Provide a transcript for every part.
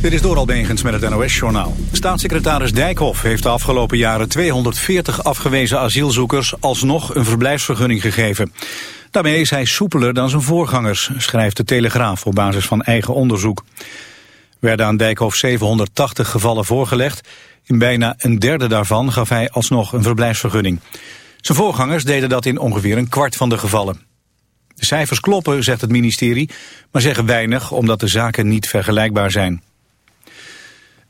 Dit is Doral Begens met het NOS-journaal. Staatssecretaris Dijkhoff heeft de afgelopen jaren 240 afgewezen asielzoekers alsnog een verblijfsvergunning gegeven. Daarmee is hij soepeler dan zijn voorgangers, schrijft de Telegraaf op basis van eigen onderzoek. Werden aan Dijkhoff 780 gevallen voorgelegd. In bijna een derde daarvan gaf hij alsnog een verblijfsvergunning. Zijn voorgangers deden dat in ongeveer een kwart van de gevallen. De cijfers kloppen, zegt het ministerie, maar zeggen weinig omdat de zaken niet vergelijkbaar zijn.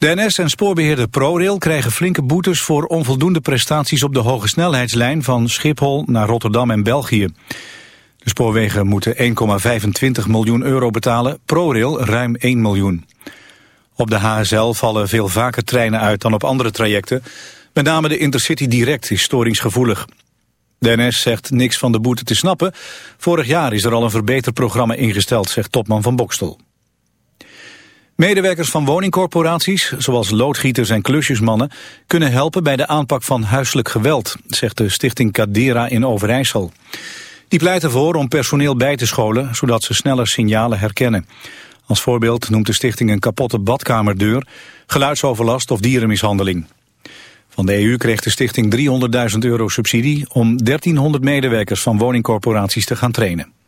De en spoorbeheerder ProRail krijgen flinke boetes voor onvoldoende prestaties op de hoge snelheidslijn van Schiphol naar Rotterdam en België. De spoorwegen moeten 1,25 miljoen euro betalen, ProRail ruim 1 miljoen. Op de HSL vallen veel vaker treinen uit dan op andere trajecten. Met name de Intercity Direct is storingsgevoelig. De zegt niks van de boete te snappen. Vorig jaar is er al een verbeterprogramma ingesteld, zegt topman van Bokstel. Medewerkers van woningcorporaties, zoals loodgieters en klusjesmannen, kunnen helpen bij de aanpak van huiselijk geweld, zegt de stichting Cadera in Overijssel. Die pleit ervoor om personeel bij te scholen, zodat ze sneller signalen herkennen. Als voorbeeld noemt de stichting een kapotte badkamerdeur, geluidsoverlast of dierenmishandeling. Van de EU kreeg de stichting 300.000 euro subsidie om 1300 medewerkers van woningcorporaties te gaan trainen.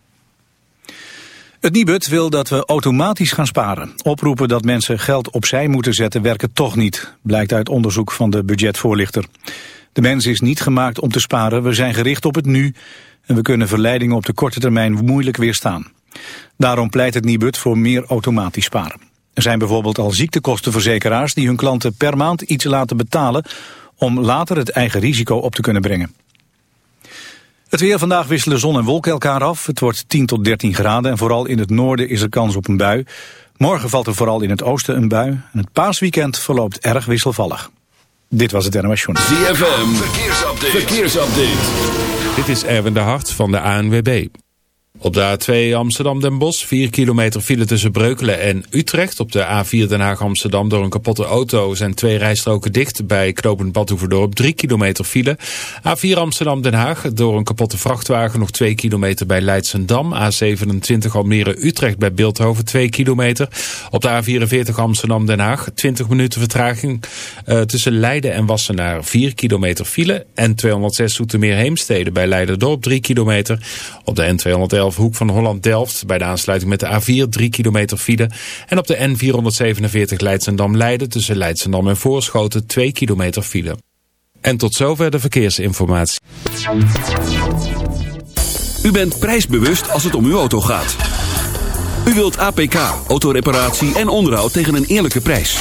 Het Nibud wil dat we automatisch gaan sparen. Oproepen dat mensen geld opzij moeten zetten werken toch niet, blijkt uit onderzoek van de budgetvoorlichter. De mens is niet gemaakt om te sparen, we zijn gericht op het nu en we kunnen verleidingen op de korte termijn moeilijk weerstaan. Daarom pleit het Nibud voor meer automatisch sparen. Er zijn bijvoorbeeld al ziektekostenverzekeraars die hun klanten per maand iets laten betalen om later het eigen risico op te kunnen brengen. Het weer vandaag wisselen zon en wolken elkaar af. Het wordt 10 tot 13 graden en vooral in het noorden is er kans op een bui. Morgen valt er vooral in het oosten een bui. En het paasweekend verloopt erg wisselvallig. Dit was het NOS Journal. ZFM, verkeersupdate. verkeersupdate. Dit is Erwin de Hart van de ANWB. Op de A2 Amsterdam-Den Bosch, 4 kilometer file tussen Breukelen en Utrecht. Op de A4 Den Haag-Amsterdam door een kapotte auto zijn twee rijstroken dicht. Bij knooppunt Badhoevedorp 3 kilometer file. A4 Amsterdam-Den Haag door een kapotte vrachtwagen nog 2 kilometer bij Leidsendam. A27 Almere-Utrecht bij Beeldhoven 2 kilometer. Op de A44 Amsterdam-Den Haag 20 minuten vertraging uh, tussen Leiden en Wassenaar 4 kilometer file. En 206 Zoetermeer-Heemstede bij Leiderdorp 3 kilometer. Op de N211 Hoek van Holland-Delft bij de aansluiting met de A4 3 kilometer file. En op de N447 Leidsendam-Leiden tussen Leidsendam en Voorschoten 2 kilometer file. En tot zover de verkeersinformatie. U bent prijsbewust als het om uw auto gaat. U wilt APK, autoreparatie en onderhoud tegen een eerlijke prijs.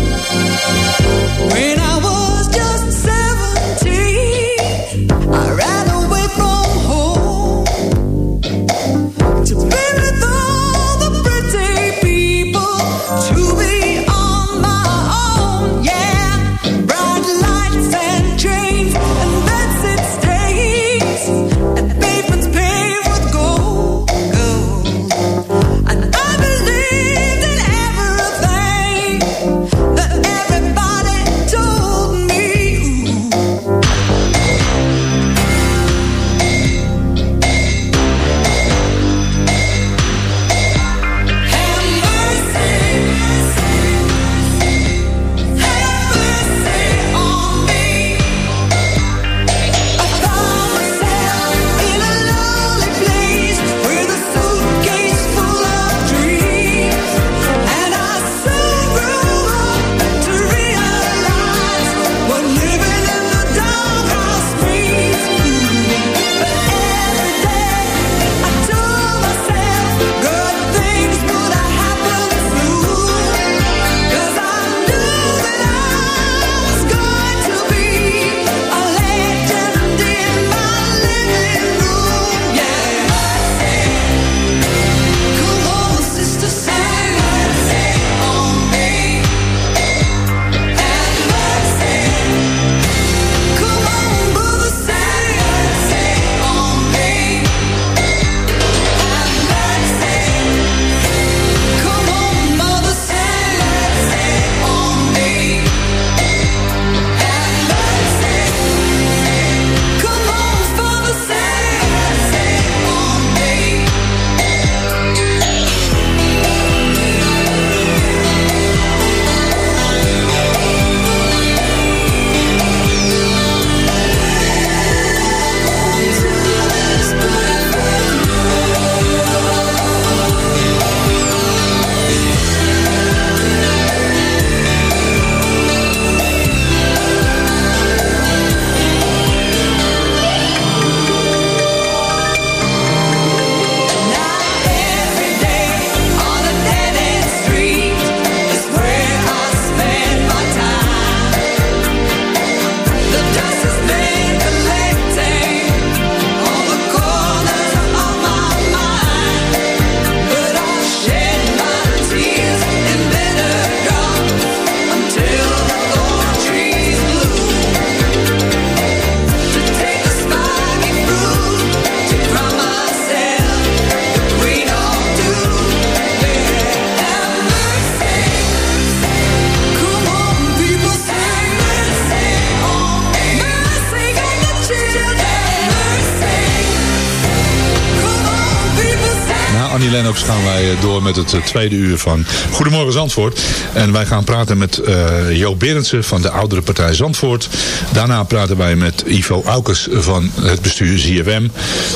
met het eh, tweede uur van Goedemorgen Zandvoort. En wij gaan praten met eh Joop Berendsen van de oudere partij Zandvoort. Daarna praten wij met Ivo Aukers van het bestuur ZFM.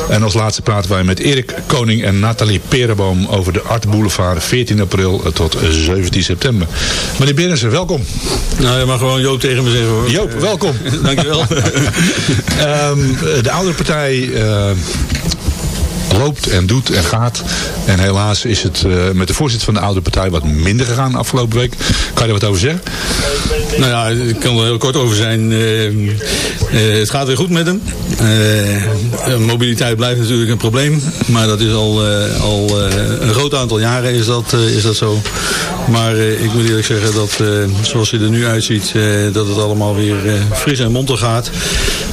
En als laatste praten wij met Erik Koning en Nathalie Perenboom over de Art Boulevard 14 april tot 17 september. Meneer Berendsen, welkom. Nou, je mag gewoon Joop tegen me zeggen hoor. Joop, welkom. Dankjewel. Ehm, de oudere partij eh, loopt en doet en gaat. En helaas is het eh, met de voorzitter van de oudere partij wat minder gegaan afgelopen week. Kan je er wat over zeggen? Nou ja, ik kan er heel kort over zijn. Eh, eh, het gaat weer goed met hem. Eh, eh, mobiliteit blijft natuurlijk een probleem. Maar dat is al, eh, al eh, een groot aantal jaren is dat, eh, is dat zo. Maar eh, ik moet eerlijk zeggen dat eh, zoals hij er nu uitziet, eh, dat het allemaal weer eh, fris en monter gaat.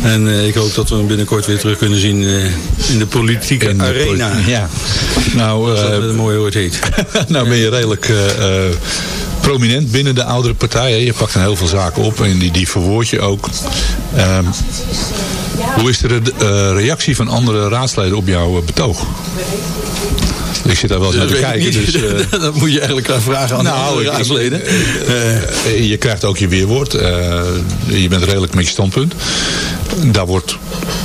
En eh, ik hoop dat we hem binnenkort weer terug kunnen zien eh, in de politieke In de arena. poli- Ja. Nou, dat eh, met een mooi woord heet. nou ben je redelijk eh, eh, prominent binnen de oudere partij. Hè? Je pakt dan heel veel zaken op en die, die verwoord je ook. Ehm, hoe is de eh, reactie van andere raadsleden op jouw eh, betoog? Ik zit daar wel eens naar te kijken. Dus, eh, dat moet je eigenlijk gaan vragen aan de andere ik- ik- raadsleden. je krijgt ook je weerwoord. Je bent redelijk met je standpunt. Daar wordt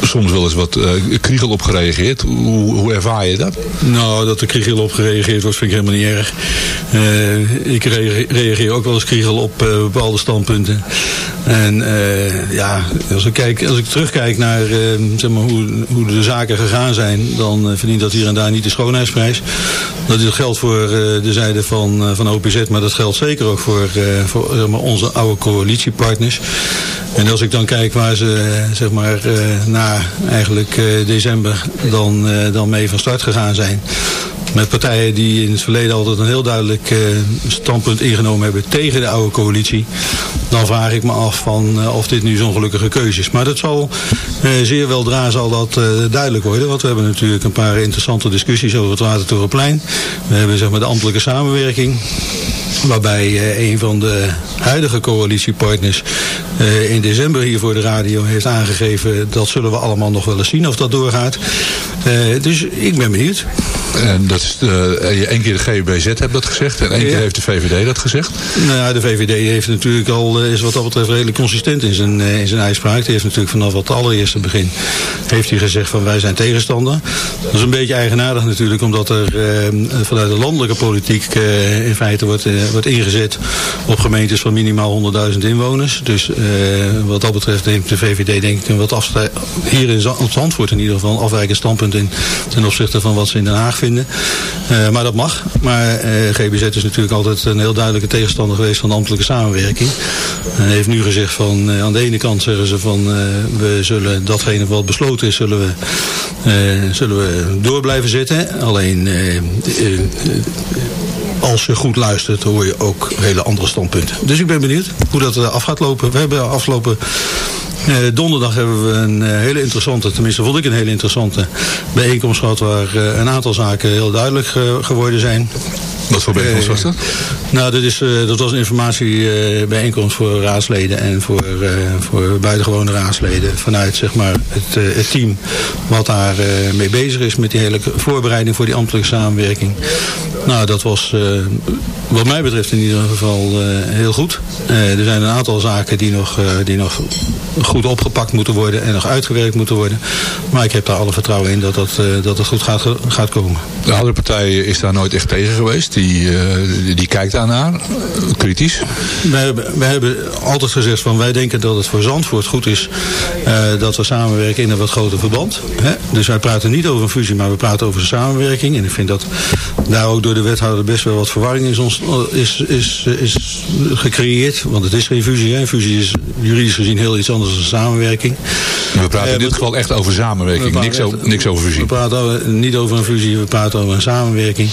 soms wel eens wat eh, kriegel op gereageerd. Hoe, hoe ervaar je dat? Nou, dat er kriegel op gereageerd wordt vind ik helemaal niet erg. Eh, ik rea- reageer ook wel eens kriegel op eh, bepaalde standpunten. En ja, als ik, kijk, als ik terugkijk naar zeg maar, hoe, hoe de zaken gegaan zijn... dan verdient dat hier en daar niet de schoonheidsprijs. Dat geldt voor de zijde van, van OPZ, maar dat geldt zeker ook voor, voor maar, onze oude coalitiepartners. En als ik dan kijk waar ze eh, zeg maar, eh, na eigenlijk eh, december dan, dan mee van start gegaan zijn. Met partijen die in het verleden altijd een heel duidelijk standpunt ingenomen hebben tegen de oude coalitie. Dan vraag ik me af van, of dit nu zo'n gelukkige keuze is. Maar dat zal zeer weldra zal dat duidelijk worden. Want we hebben natuurlijk een paar interessante discussies over het Watertorenplein. We hebben zeg maar, de ambtelijke samenwerking. Waarbij een van de huidige coalitiepartners eh, in december hier voor de radio heeft aangegeven... dat zullen we allemaal nog wel eens zien of dat doorgaat. Eh, dus ik ben benieuwd. En dat is de, één keer de GBZ heeft dat gezegd en één Ja. keer heeft de VVD dat gezegd. Nou ja, de VVD heeft natuurlijk al, eh, is wat dat betreft redelijk consistent in zijn, eh, in zijn uitspraak. Die heeft natuurlijk vanaf het allereerste begin heeft hij gezegd van wij zijn tegenstander. Dat is een beetje eigenaardig natuurlijk, omdat er eh, vanuit de landelijke politiek eh, in feite wordt, eh, wordt ingezet op gemeentes van minimaal 100.000 inwoners. Dus eh, wat dat betreft neemt de VVD denk ik een wat afstij- hier in Zandvoort in ieder geval een afwijkend standpunt in ten opzichte van wat ze in Den Haag vinden. Eh, maar dat mag. Maar eh, GBZ is natuurlijk altijd een heel duidelijke tegenstander geweest van de ambtelijke samenwerking. En heeft nu gezegd van eh, aan de ene kant zeggen ze van we zullen datgene wat besloten is, zullen we, zullen we door blijven zetten. Alleen als je goed luistert, hoor je ook hele andere standpunten. Dus ik ben benieuwd hoe dat af gaat lopen. We hebben afgelopen eh, donderdag hebben we een eh, hele interessante, tenminste vond ik een hele interessante bijeenkomst gehad waar eh, een aantal zaken heel duidelijk geworden zijn. Wat voor bijeenkomst was dat? Nou, dat, is, eh, dat was een informatiebijeenkomst voor raadsleden en voor, eh, voor buitengewone raadsleden vanuit zeg maar, het, eh, het team wat daar eh, mee bezig is met die hele voorbereiding voor die ambtelijke samenwerking. Nou, dat was eh, wat mij betreft in ieder geval eh, heel goed. Eh, er zijn een aantal zaken die nog, eh, die nog goed opgepakt moeten worden en nog uitgewerkt moeten worden. Maar ik heb daar alle vertrouwen in dat, dat, eh, dat het goed gaat, gaat komen. De andere partij is daar nooit echt tegen geweest. Die, eh, die, kijkt daarnaar, eh, kritisch. Wij hebben, wij hebben altijd gezegd van wij denken dat het voor Zandvoort goed is eh, dat we samenwerken in een wat groter verband. Hè? Dus wij praten niet over een fusie, maar we praten over een samenwerking. En ik vind dat daar ook door de wethouder best wel wat verwarring is, ons, is, is, is gecreëerd. Want het is geen fusie. Hè? Een fusie is juridisch gezien heel iets anders dan samenwerking. We praten Eh, in dit geval echt over samenwerking, We niks, over, niks over fusie. We praten over- niet over een fusie, we praten over een samenwerking.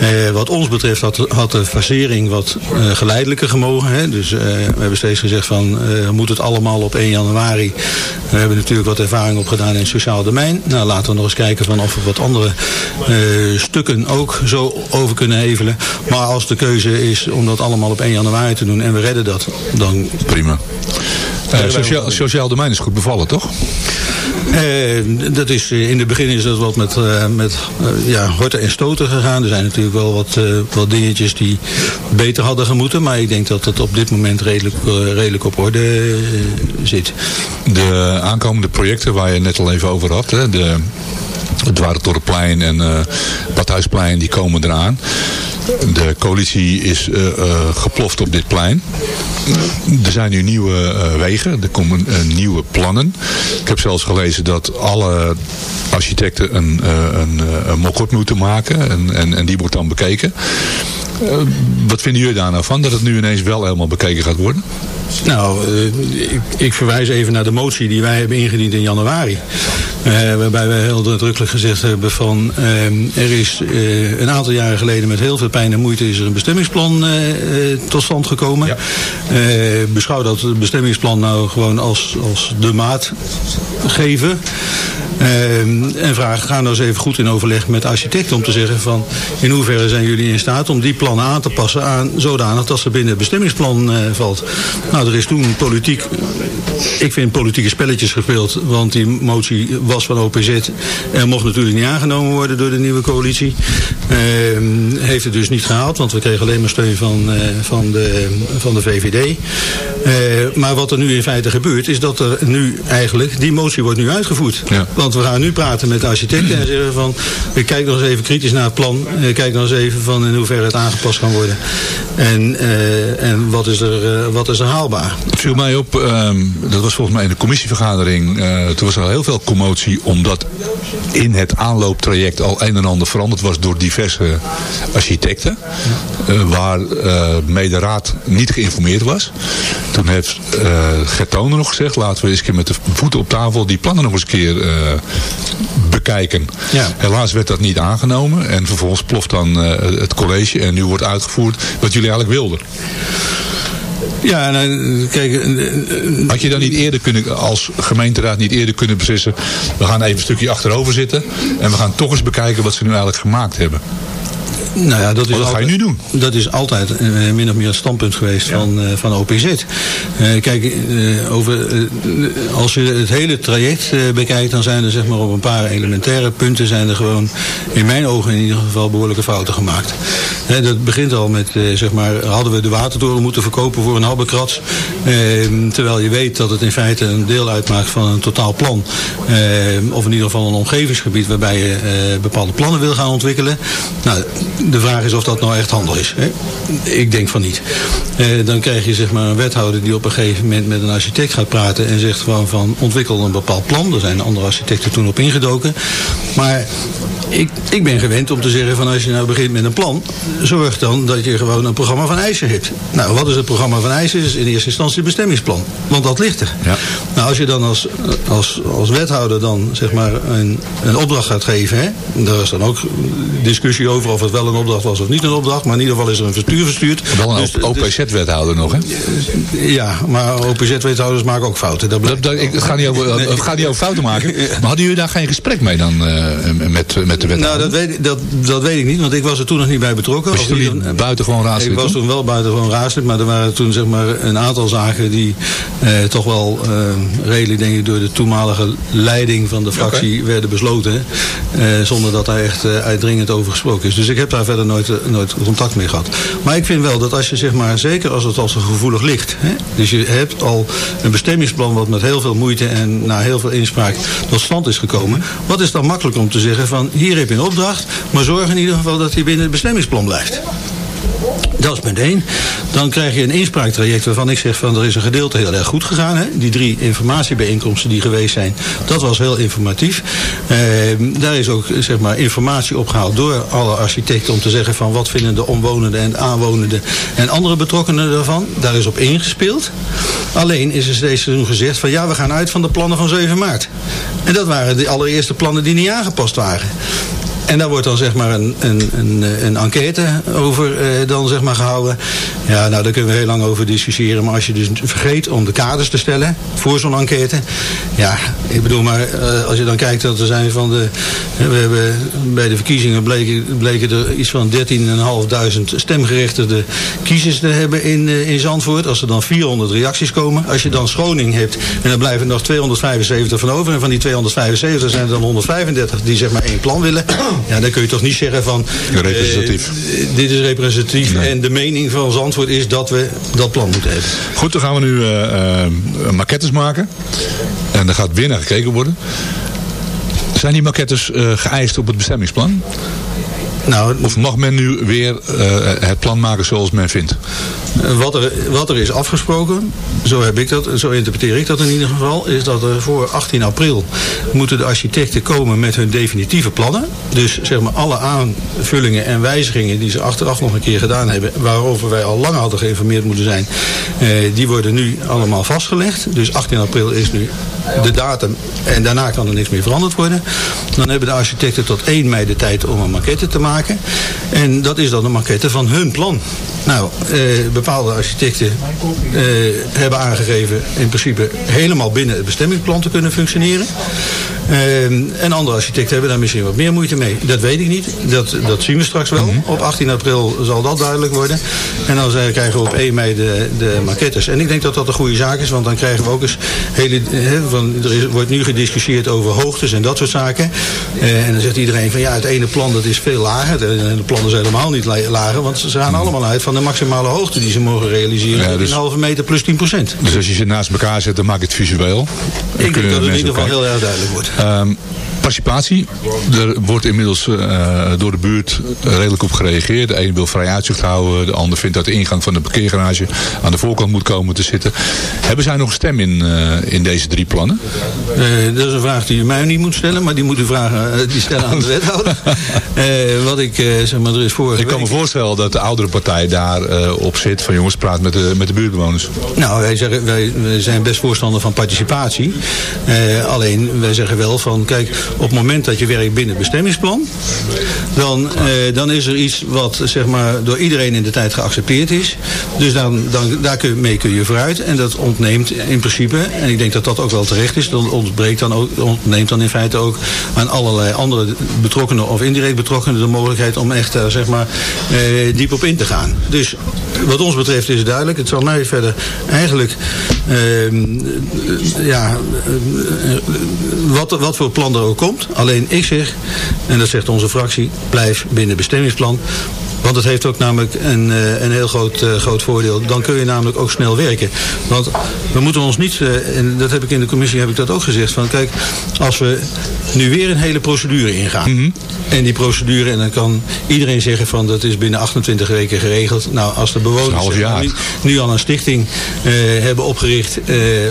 Eh, wat ons betreft had, had de fasering wat eh, geleidelijker gemogen. Hè? Dus eh, we hebben steeds gezegd van eh, moet het allemaal op 1 januari. We hebben natuurlijk wat ervaring opgedaan in het sociaal domein. Nou, laten we nog eens kijken van of we wat andere stukken ook zo over kunnen hevelen. Maar als de keuze is om dat allemaal op 1 januari te doen en we redden dat, dan Prima. Eh, sociaal, sociaal domein is goed bevallen, toch? Eh, dat is, in het begin is dat wat met, eh, met eh, ja, horten en stoten gegaan. Er zijn natuurlijk wel wat, wat dingetjes die beter hadden gemoeten. Maar ik denk dat het op dit moment redelijk, redelijk op orde zit. De aankomende projecten waar je het net al even over had. Hè, de, het Warentorenplein en eh Badhuisplein, die komen eraan. De coalitie is eh, geploft op dit plein. Er zijn nu nieuwe eh, wegen, er komen nieuwe plannen. Ik heb zelfs gelezen dat alle architecten een, een, mock-up moeten maken. En, en, en die wordt dan bekeken. Wat vinden jullie daar nou van? Dat het nu ineens wel helemaal bekeken gaat worden? Nou, ik, ik verwijs even naar de motie die wij hebben ingediend in januari. Eh, waarbij wij heel nadrukkelijk gezegd hebben van... eh, er is eh, een aantal jaren geleden met heel veel pijn en moeite... is er een bestemmingsplan eh, tot stand gekomen. Ja. Beschouw dat bestemmingsplan nou gewoon als, als de maat geven. Eh, en vraag, ga nou eens even goed in overleg met de architect om te zeggen van... in hoeverre zijn jullie in staat om die plannen aan te passen aan zodanig dat ze binnen het bestemmingsplan eh, valt. Nou, er is toen politiek, ik vind politieke spelletjes gespeeld, want die motie was van OPZ en mocht natuurlijk niet aangenomen worden door de nieuwe coalitie. Eh, heeft het dus niet gehaald, want we kregen alleen maar steun van, eh, van, de, van de VVD. Maar wat er nu in feite gebeurt, is dat er nu eigenlijk, die motie wordt nu uitgevoerd. Ja. Want we gaan nu praten met de architecten en zeggen van, eh, kijk nog eens even kritisch naar het plan. Kijk nog eens even van in hoeverre het aangepast kan worden. En, eh, en wat, is er, eh, wat is haalbaar? Het viel mij op, ehm, dat was volgens mij in de commissievergadering, eh, toen was er al heel veel commotie omdat in het aanlooptraject al een en ander veranderd was door diverse architecten. waar eh mee de raad niet geïnformeerd was. Toen heeft eh Gert Toner nog gezegd, laten we eens een keer met de voeten op tafel die plannen nog eens een keer bekijken. Ja. Helaas werd dat niet aangenomen en vervolgens ploft dan eh, het college en nu wordt uitgevoerd wat jullie eigenlijk wilden. Ja, nou, kijk, eh, eh, Had je dan niet eerder kunnen, als gemeenteraad niet eerder kunnen beslissen, we gaan even een stukje achterover zitten en we gaan toch eens bekijken wat ze nu eigenlijk gemaakt hebben. Nou ja, dat is Wat ga je nu doen? Dat is altijd eh, min of meer het standpunt geweest van, eh, van OPZ. Eh, kijk, over, als je het hele traject bekijkt, dan zijn er zeg maar op een paar elementaire punten zijn er gewoon in mijn ogen in ieder geval behoorlijke fouten gemaakt. Dat begint al met, zeg maar, hadden we de watertoren moeten verkopen voor een habbekrats. Eh, terwijl je weet dat het in feite een deel uitmaakt van een totaal plan. Eh, of in ieder geval een omgevingsgebied waarbij je bepaalde plannen wil gaan ontwikkelen. Nou, de vraag is of dat nou echt handig is. Hè? Ik denk van niet. Eh, dan krijg je zeg maar een wethouder die op een gegeven moment met een architect gaat praten en zegt gewoon van ontwikkel een bepaald plan. Daar zijn andere architecten toen op ingedoken. Maar ik, ik ben gewend om te zeggen van als je nou begint met een plan, zorg dan dat je gewoon een programma van eisen hebt. Nou, wat is het programma van eisen? Is in eerste instantie het bestemmingsplan. Want dat ligt er. Ja. Nou, als je dan als, als, als wethouder dan zeg maar een, een opdracht gaat geven, hè, daar is dan ook discussie over of het wel een opdracht was of niet een opdracht, maar in ieder geval is er een verstuur verstuurd. Wel een Dus- dus- OPZ-wethouder nog, hè? ja, maar OPZ-wethouders maken ook fouten. Dat Dat, ik, het gaat niet over, het gaat niet over fouten maken. Maar hadden jullie daar geen gesprek mee dan eh, met, met de wethouder? Nou, dat weet, ik- dat, dat weet ik niet, want ik was er toen nog niet bij betrokken. Was niet buitengewoon raadslid Ik was toen? wel buitengewoon raadslid, maar er waren toen zeg maar een aantal zaken die eh, toch wel eh, redelijk denk ik door de toenmalige leiding van de fractie werden besloten. eh, zonder dat daar echt uitdringend over gesproken is. Dus ik heb daar verder nooit, eh, nooit contact mee gehad. Maar ik vind wel dat als je zeg maar, zeker als het al zo gevoelig ligt. Hè, dus je hebt al een bestemmingsplan wat met heel veel moeite en na heel veel inspraak tot stand is gekomen. Wat is dan makkelijk om te zeggen van hier heb je een opdracht, maar zorg in ieder geval dat hij binnen het bestemmingsplan blijft. Dat is punt één. Dan krijg je een inspraaktraject waarvan ik zeg van er is een gedeelte heel erg goed gegaan. Hè? Die drie informatiebijeenkomsten die geweest zijn, dat was heel informatief. Eh, daar is ook zeg maar, informatie opgehaald door alle architecten om te zeggen van wat vinden de omwonenden en de aanwonenden en andere betrokkenen daarvan. Daar is op ingespeeld. Alleen is er steeds toen gezegd van ja we gaan uit van de plannen van 7 maart. En dat waren de allereerste plannen die niet aangepast waren. En daar wordt dan zeg maar een, een, een, een enquête over eh, dan zeg maar gehouden. Ja, nou daar kunnen we heel lang over discussiëren. Maar als je dus vergeet om de kaders te stellen voor zo'n enquête. Ja, ik bedoel maar, eh, als je dan kijkt dat er zijn van de... We hebben bij de verkiezingen bleken, bleken er iets van 13.500 stemgerechtigde kiezers te hebben in, eh, in Zandvoort. Als er dan 400 reacties komen. Als je dan schoning hebt en dan blijven er nog 275 van over. En van die 275 zijn er dan 135 die zeg maar één plan willen. Ja, dan kun je toch niet zeggen van... Representatief. eh, dit is representatief en de mening van Zandvoort is dat we dat plan moeten hebben. Goed, dan gaan we nu eh, maquettes maken. En er gaat weer naar gekeken worden. Zijn die maquettes eh, geëist op het bestemmingsplan? Nou, Of mag men nu weer eh, het plan maken zoals men vindt? Wat er, wat er is afgesproken, zo, heb ik dat, zo interpreteer ik dat in ieder geval, is dat er voor 18 april moeten de architecten komen met hun definitieve plannen. Dus zeg maar alle aanvullingen en wijzigingen die ze achteraf nog een keer gedaan hebben, waarover wij al lang hadden geïnformeerd moeten zijn, eh, die worden nu allemaal vastgelegd. Dus 18 april is nu de datum en daarna kan er niks meer veranderd worden. Dan hebben de architecten tot 1 mei de tijd om een maquette te maken. En dat is dan een maquette van hun plan. Nou, eh, bepaalde architecten eh, hebben aangegeven in principe helemaal binnen het bestemmingsplan te kunnen functioneren. Eh, en andere architecten hebben daar misschien wat meer moeite mee. Dat weet ik niet. Dat, dat zien we straks wel. Op 18 april zal dat duidelijk worden. En dan krijgen we op 1 mei de, de maquettes. En ik denk dat dat een goede zaak is, want dan krijgen we ook eens hele. Van, er is, wordt nu gediscussieerd over hoogtes en dat soort zaken. Eh, en dan zegt iedereen van ja, het ene plan dat is veel lager. De, de plannen zijn helemaal niet la- lager, want ze gaan allemaal uit van de maximale hoogte die ze mogen realiseren. Ja, dus- Een halve meter plus 10 procent. Dus als je ze naast elkaar zet, dan maak je het visueel. Ik denk dat het in ieder geval heel erg duidelijk wordt. Kijken. Participatie. Er wordt inmiddels eh, door de buurt redelijk op gereageerd. De een wil vrij uitzicht houden. De ander vindt dat de ingang van de parkeergarage aan de voorkant moet komen te zitten. Hebben zij nog stem in, eh, in deze drie plannen? Eh, dat is een vraag die u mij niet moet stellen, maar die moet u vragen, eh, die stellen aan de wethouder. Eh, wat ik, eh, zeg maar, er is vorige Ik kan me voorstellen dat de oudere partij daar eh, op zit. Van jongens, praat met de, met de buurtbewoners. Nou, wij, zeggen, wij, wij zijn best voorstander van participatie. Eh, alleen, wij zeggen wel van, kijk, op het moment dat je werkt binnen het bestemmingsplan, dan, eh, dan is er iets wat zeg maar, door iedereen in de tijd geaccepteerd is. Dus dan, dan, daar kun, mee kun je vooruit. En dat ontneemt in principe, en ik denk dat dat ook wel terecht is, dan ontbreekt dan ook, ontneemt dan in feite ook aan allerlei andere betrokkenen of indirect betrokkenen de mogelijkheid om echt daar zeg maar, eh, diep op in te gaan. Dus wat ons betreft is het duidelijk. Het zal mij verder eigenlijk ehm, eh, ja, eh, wat, wat voor plan er ook komt. Alleen ik zeg, en dat zegt onze fractie, blijf binnen bestemmingsplan. Want het heeft ook namelijk een, eh, een heel groot, eh, groot voordeel. Dan kun je namelijk ook snel werken. Want we moeten ons niet, eh, en dat heb ik in de commissie heb ik dat ook gezegd. Van kijk, als we nu weer een hele procedure ingaan. En die procedure, en dan kan iedereen zeggen van dat is binnen 28 weken geregeld. Nou, als de bewoners zeg maar, nu, nu al een stichting hebben opgericht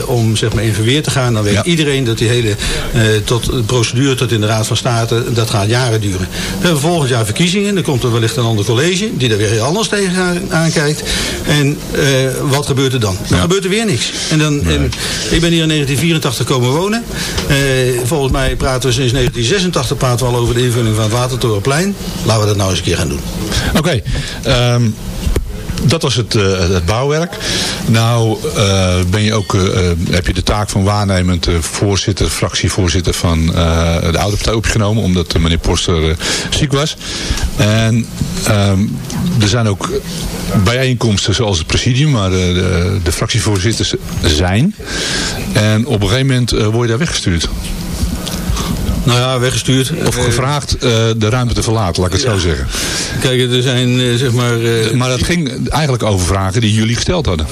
om zeg maar in verweer te gaan, dan weet Ja. iedereen dat die hele tot de procedure tot in de Raad van State, dat gaat jaren duren. We hebben volgend jaar verkiezingen, dan komt er wellicht een ander college die daar weer heel anders tegen aankijkt. En eh, wat gebeurt er dan? Dan Ja. gebeurt er weer niks. En dan, en ik ben hier in 1984 komen wonen. Eh, volgens mij praten we sinds 1986 praten we al over de invulling van het Watertorenplein. Laten we dat nou eens een keer gaan doen. Oké, ehm, dat was het, eh, het bouwwerk. Nou eh, ben je ook, eh, heb je de taak van waarnemend voorzitter, fractievoorzitter van de oude partij opgenomen. Omdat meneer Poster ziek was. En ehm, er zijn ook bijeenkomsten zoals het presidium, waar de, de, fractievoorzitters zijn. En op een gegeven moment word je daar weggestuurd. Nou ja, weggestuurd. Of Eh, gevraagd eh, de ruimte te verlaten, laat ik het zo zeggen. Kijk, er zijn eh, zeg maar... Maar dat ging eigenlijk over vragen die jullie gesteld hadden.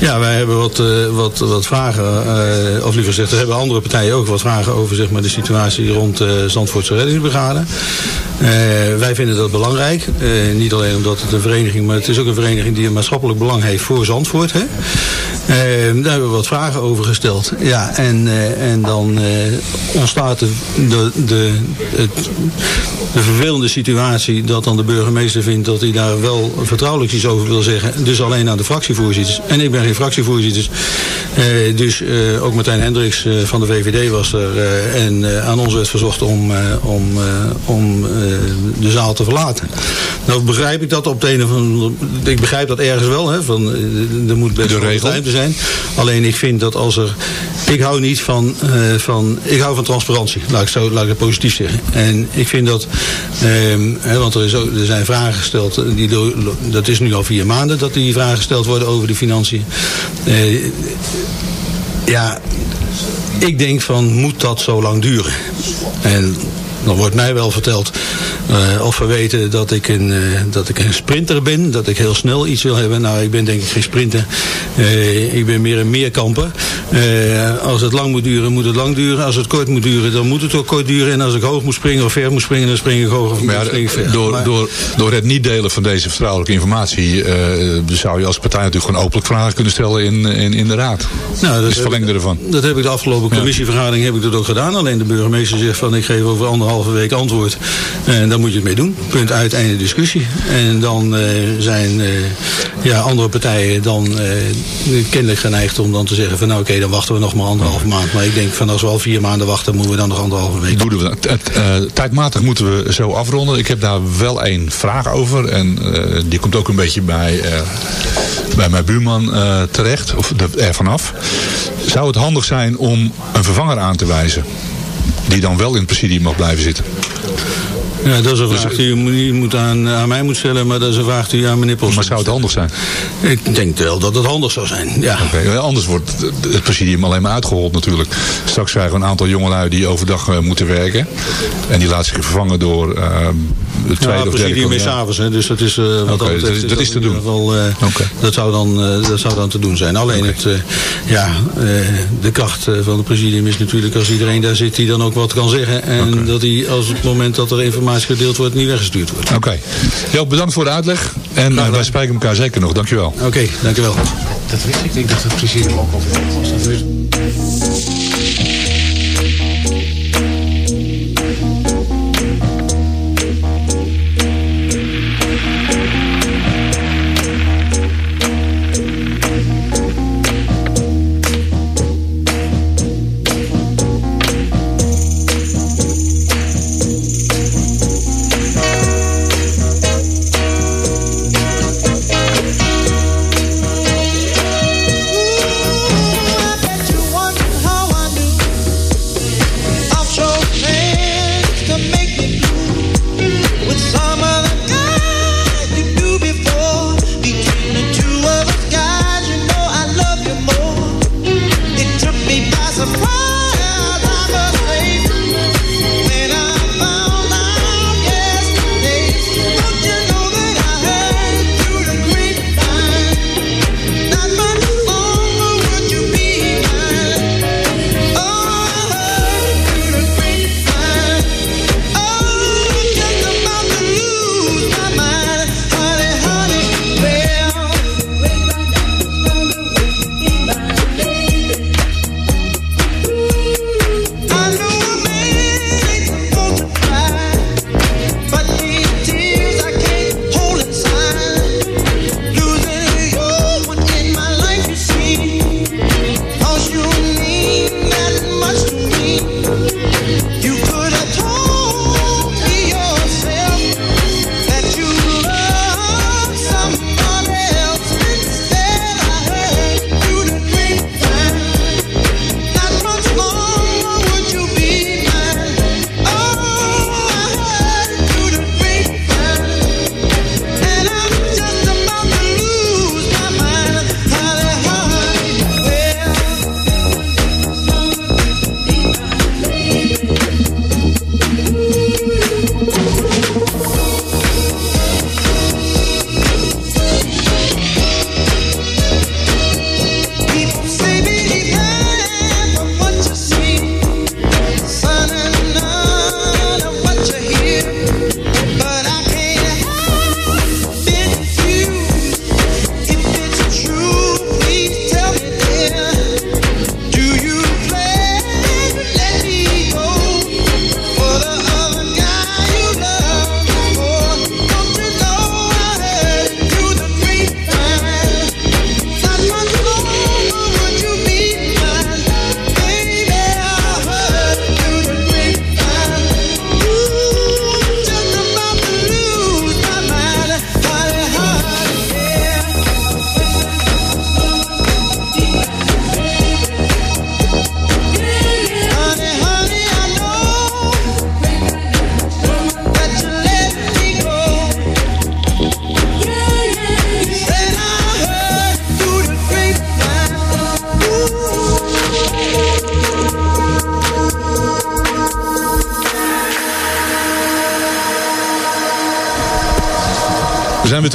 Ja, wij hebben wat, wat, wat vragen, of liever gezegd, er hebben andere partijen ook wat vragen over zeg maar, de situatie rond de Zandvoortse reddingsbrigade. Wij vinden dat belangrijk. Niet alleen omdat het een vereniging, maar het is ook een vereniging die een maatschappelijk belang heeft voor Zandvoort. Hè? Eh, daar hebben we wat vragen over gesteld. Ja, en, eh, en dan eh, ontstaat de, de, de, het, de vervelende situatie dat dan de burgemeester vindt dat hij daar wel vertrouwelijk iets over wil zeggen. Dus alleen aan de fractievoorzitters. En ik ben geen fractievoorzitter. Dus ook Martijn Hendricks van de VVD was er. en aan ons werd verzocht om, om, om de zaal te verlaten. Nou begrijp ik dat op de een of andere... Ik begrijp dat ergens wel. Hè, van, eh, er moet best wel ruimte zijn. Alleen ik vind dat als er... Ik hou niet van... eh, van ik hou van transparantie. Laat ik, zo, laat ik het positief zeggen. En ik vind dat... ehm, hè, want er, is ook, er zijn vragen gesteld. eh, Die dat is nu al vier maanden dat die vragen gesteld worden over de financiën. Ja, ik denk van, moet dat zo lang duren? En dan wordt mij wel verteld eh, of we weten dat ik, een, eh, dat ik een sprinter ben. Dat ik heel snel iets wil hebben. Nou, ik ben denk ik geen sprinter. Eh, ik ben meer een meerkamper. Eh, als het lang moet duren, moet het lang duren. Als het kort moet duren, dan moet het ook kort duren. En als ik hoog moet springen of ver moet springen, dan spring ik hoog of Maar dan spring ik ver. door, Maar- door, door het niet delen van deze vertrouwelijke informatie eh, zou je als partij natuurlijk gewoon openlijk vragen kunnen stellen in, in, in de raad. Nou, dat is verlengde ik- ervan. Dat heb ik de afgelopen commissievergadering heb ik dat ook gedaan. Alleen de burgemeester zegt van ik geef over anderhalve week antwoord. En daar moet je het mee doen. Punt uit, einde discussie. En dan eh, zijn ja, andere partijen dan kennelijk geneigd om dan te zeggen van nou oké, dan wachten we nog maar anderhalve maand. Maar ik denk van als we al vier maanden wachten, moeten we dan nog anderhalve week. Doen we dat. Tijdmatig moeten we zo afronden. Ik heb daar wel één vraag over. En eh, die komt ook een beetje bij, eh, bij mijn buurman eh, terecht. Of er vanaf. Zou het handig zijn om een vervanger aan te wijzen? Die dan wel in het presidium mag blijven zitten. Ja, dat is een vraag die u moet aan, aan mij moet stellen, maar dat is een vraag die u aan meneer Post Maar zou het handig zijn? Ik denk wel dat het handig zou zijn. Ja. Oké, Anders wordt het- het presidium alleen maar uitgehold natuurlijk. Straks krijgen we een aantal jongelui die overdag eh, moeten werken. En die laten zich vervangen door eh, de tweede Ja, of derde presidium is kolonel. s'avonds, hè, dus dat is, eh, wat Oké, dat dat- is te doen. geval, eh, Oké. dat, zou dan, eh, dat zou dan te doen zijn. Alleen het, eh, ja, eh, de kracht eh, van het presidium is natuurlijk als iedereen daar zit die dan ook wat kan zeggen. En dat hij als het moment dat er informatie gedeeld wordt niet weggestuurd wordt. Oké. Joop, bedankt voor de uitleg. En eh, wij spreken elkaar zeker nog. Dankjewel. Oké, dankjewel. Dat wist ik. Ik dacht dat het presidium ook al was.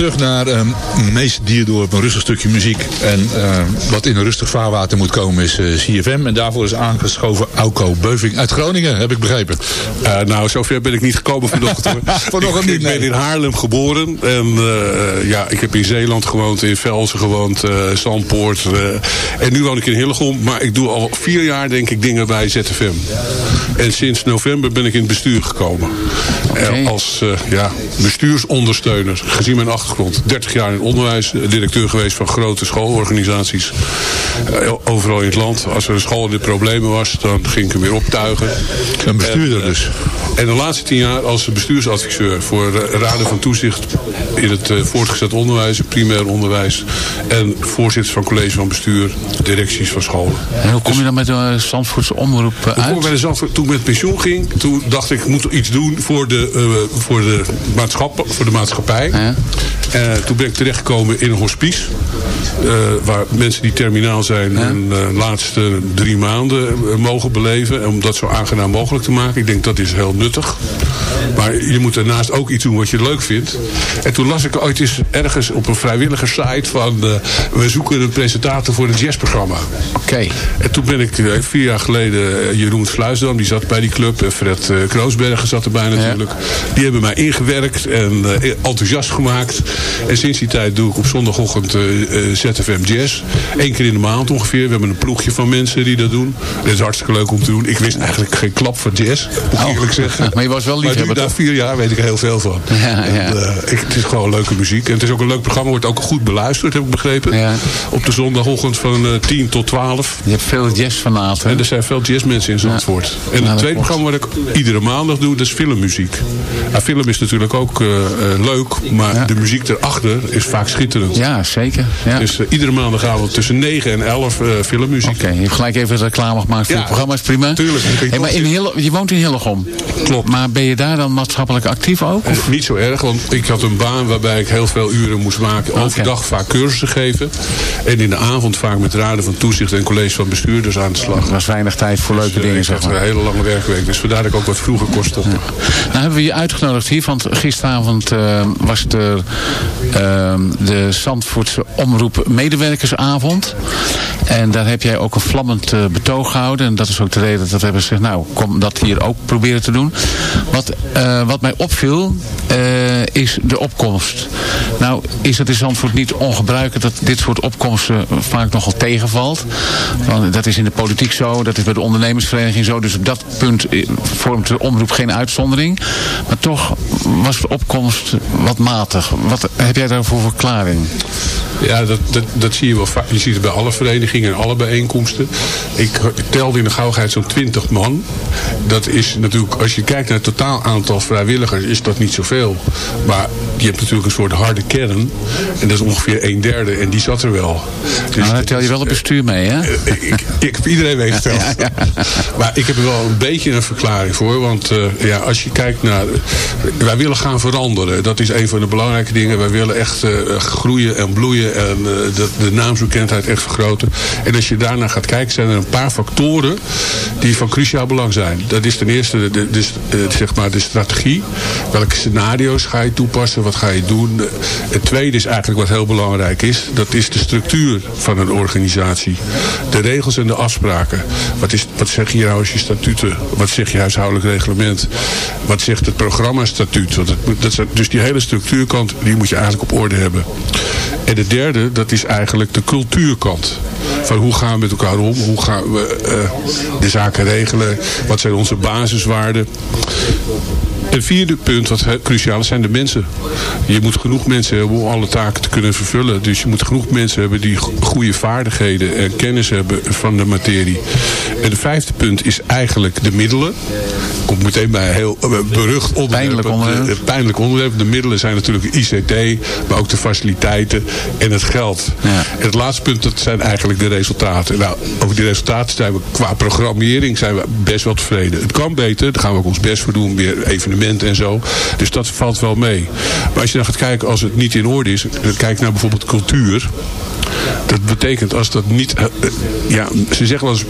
Terug naar ehm Mees Dierdorp, een rustig stukje muziek. En ehm, wat in een rustig vaarwater moet komen is eh, CFM. En daarvoor is aangeschoven Auko Beuving uit Groningen, heb ik begrepen. Eh, nou, zover ben ik niet gekomen vanochtend hoor. Vanochtend ik, niet, ik ben in Haarlem geboren. En eh, ja, ik heb in Zeeland gewoond, in Velsen gewoond, eh Zandpoort. eh, en nu woon ik in Hillegom. Maar ik doe al vier jaar denk ik dingen bij ZFM. En sinds november ben ik in het bestuur gekomen. Eh, als eh, ja, bestuursondersteuner. Gezien mijn achtergrond. 30 jaar in onderwijs. eh, Directeur geweest van grote schoolorganisaties. eh, overal in het land. Als er een school in de problemen was, dan ging ik hem weer optuigen. Een bestuurder En, eh, dus. En de laatste tien jaar als bestuursadviseur voor eh, raden van toezicht in het voortgezet onderwijs, het primair onderwijs. En voorzitter van college van bestuur, directies van scholen. En hoe kom je dan met de Zandvoortse omroep Toen ik uit? bij de Zandvoort- toen ik met pensioen ging, toen dacht ik, ik moet iets doen voor de, voor de, maatschap, voor de maatschappij. Ja. Eh, toen ben ik terechtgekomen in een hospice. eh, waar mensen die terminaal zijn hun eh, laatste drie maanden mogen beleven. Om dat zo aangenaam mogelijk te maken. Ik denk dat is heel nuttig. Maar je moet daarnaast ook iets doen wat je leuk vindt. En toen las ik ooit eens ergens op een vrijwillige site van... we zoeken een presentator voor een jazzprogramma. Oké. En toen ben ik vier jaar geleden Jeroen Sluisdam, die zat bij die club. En Fred eh, Kroosbergen zat erbij natuurlijk. Die hebben mij ingewerkt en enthousiast gemaakt. En sinds die tijd doe ik op zondagochtend eh, eh, ZFM Jazz. Eén keer in de maand ongeveer. We hebben een ploegje van mensen die dat doen. Dat is hartstikke leuk om te doen. Ik wist eigenlijk geen klap van jazz, moet ik eerlijk zeggen. Maar je was wel Maar nu, liefhebber, na vier jaar weet ik er heel veel van. Ja, ja. En, eh, ik, het is gewoon leuke muziek. En het is ook een leuk programma. Wordt ook goed beluisterd, heb ik begrepen. Ja. Op de zondagochtend van eh 10 tot 12. Je hebt veel jazzfanaten. En er zijn veel jazzmensen in Zandvoort. En Nou, het dat tweede programma wat ik iedere maandag doe, dat is filmmuziek. Ja, film is natuurlijk ook leuk, maar de muziek erachter is vaak schitterend. Ja, zeker. Ja. Dus eh, iedere maandagavond tussen 9 en 11 eh, filmmuziek. Oké, je hebt gelijk even reclame gemaakt voor Ja, je programma's, prima. tuurlijk. Hey, maar in Hille, je woont in Hillegom. Klopt. Maar ben je daar dan maatschappelijk actief ook? Eh, niet zo erg, want ik had een baan waarbij ik heel veel uren moest maken. Overdag vaak cursussen geven. En in de avond vaak met raden van toezicht en college van bestuurders aan de slag. Er was weinig tijd voor leuke Dus, dingen, zeg had een maar. hele lange werkweek. Dus vandaar dat ik ook wat vroeger kon stoppen. Nou hebben we je uitgenodigd hier, want gisteravond was het de Zandvoortse Omroep Medewerkersavond. En daar heb jij ook een vlammend eh, betoog gehouden. En dat is ook de reden dat we hebben gezegd, nou, kom dat hier ook proberen te doen. Wat, eh, wat mij opviel, eh, is de opkomst. Nou, is het in Zandvoort niet ongebruikelijk dat dit soort opkomsten vaak nogal tegenvalt. Want dat is in de politiek zo, dat is bij de ondernemersvereniging zo. Dus op dat punt eh, vormt de omroep geen uitzondering. Maar toch was de opkomst wat matig. Wat heb jij daarvoor verklaring? Ja, dat, dat, dat zie je wel vaak. Je ziet het bij alle verenigingen en alle bijeenkomsten. Ik telde in de gauwheid zo'n 20 man. Dat is natuurlijk, als je kijkt naar het totaal aantal vrijwilligers, is dat niet zoveel. Maar je hebt natuurlijk een soort harde kern. En dat is ongeveer een derde. En die zat er wel. Dus Nou, daar het tel je wel het bestuur mee, hè? eh, ik, ik heb iedereen meegeteld. Maar ik heb er wel een beetje een verklaring voor. Want eh, ja, als je kijkt naar... wij willen gaan veranderen. Dat is een van de belangrijke dingen. Wij willen echt eh, groeien en bloeien. En eh, de, de naamsbekendheid echt vergroten. En als je daarnaar gaat kijken... zijn er een paar factoren die van cruciaal belang zijn. Dat is ten eerste de, de, de, eh, zeg maar de strategie. Welke scenario's ga toepassen? Wat ga je doen? Het tweede is eigenlijk wat heel belangrijk is. Dat is de structuur van een organisatie. De regels en de afspraken. Wat, is, wat zeg je nou als je statuten? Wat zeg je huishoudelijk reglement? Wat zegt het programma-statuut? Want het dat dus die hele structuurkant, die moet je eigenlijk op orde hebben. En de derde, dat is eigenlijk de cultuurkant. Van hoe gaan we met elkaar om? Hoe gaan we eh, de zaken regelen? Wat zijn onze basiswaarden? Een vierde punt wat cruciaal is, zijn de mensen. Je moet genoeg mensen hebben om alle taken te kunnen vervullen. Dus je moet genoeg mensen hebben die go- goede vaardigheden en kennis hebben van de materie. En de vijfde punt is eigenlijk de middelen. Komt meteen bij een heel eh, berucht onderwerp. Pijnlijk onderwerp. De- pijnlijk onderwerp. De middelen zijn natuurlijk ICT, maar ook de faciliteiten en het geld. Ja. En het laatste punt, dat zijn eigenlijk de resultaten. Nou, over die resultaten zijn we qua programmering zijn we best wel tevreden. Het kan beter, daar gaan we ook ons best voor doen, weer evenementen en zo. Dus dat valt wel mee. Maar als je dan gaat kijken, als het niet in orde is, kijk naar bijvoorbeeld cultuur. Dat betekent als dat niet, eh, eh, ja, ze zeggen wel eens,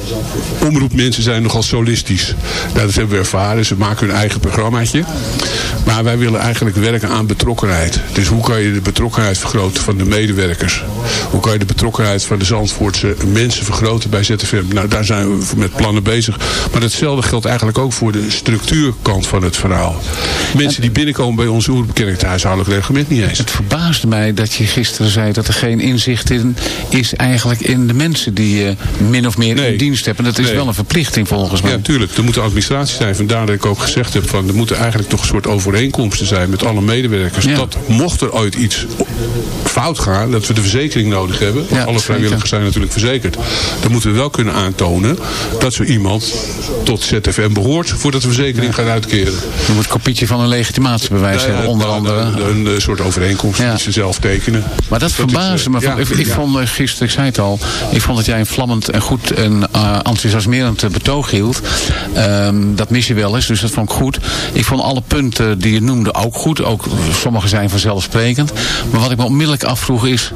omroepmensen zijn nogal solistisch. Nou, dat hebben we ervaren. Ze maken hun eigen programmaatje. Maar wij willen eigenlijk werken aan betrokkenheid. Dus hoe kan je de betrokkenheid vergroten van de medewerkers? Hoe kan je de betrokkenheid van de Zandvoortse mensen vergroten bij ZFM? Nou, daar zijn we met plannen bezig. Maar hetzelfde geldt eigenlijk ook voor de structuurkant van het verhaal. Mensen die binnenkomen bij ons oer ken ik het huishoudelijk reglement niet eens. Het verbaasde mij dat je gisteren zei dat er geen inzicht in is eigenlijk in de mensen die je min of meer Nee. in dienst hebt. En dat is Nee. wel een verplichting volgens mij. Ja, tuurlijk. Er moet een administratie zijn. Vandaar dat ik ook gezegd heb van er moeten eigenlijk toch een soort overeenkomsten zijn met alle medewerkers. Ja. Dat mocht er ooit iets fout gaan, dat we de verzekering nodig hebben. Want Ja, alle vrijwilligers zijn natuurlijk verzekerd. Dan moeten we wel kunnen aantonen dat zo iemand tot ZFM behoort voordat de verzekering gaat uitkeren. Kopietje van een legitimatiebewijs hebben, onder andere. Een, soort overeenkomst die ze zelf tekenen. Maar dat, verbaasde eh, me. ik vond eh, gisteren, ik zei het al, ik vond dat jij een vlammend en goed en eh, enthousiasmerend betoog hield. Ehm, dat mis je wel eens, dus dat vond ik goed. Ik vond alle punten die je noemde ook goed. Ook sommige zijn vanzelfsprekend. Maar wat ik me onmiddellijk afvroeg is,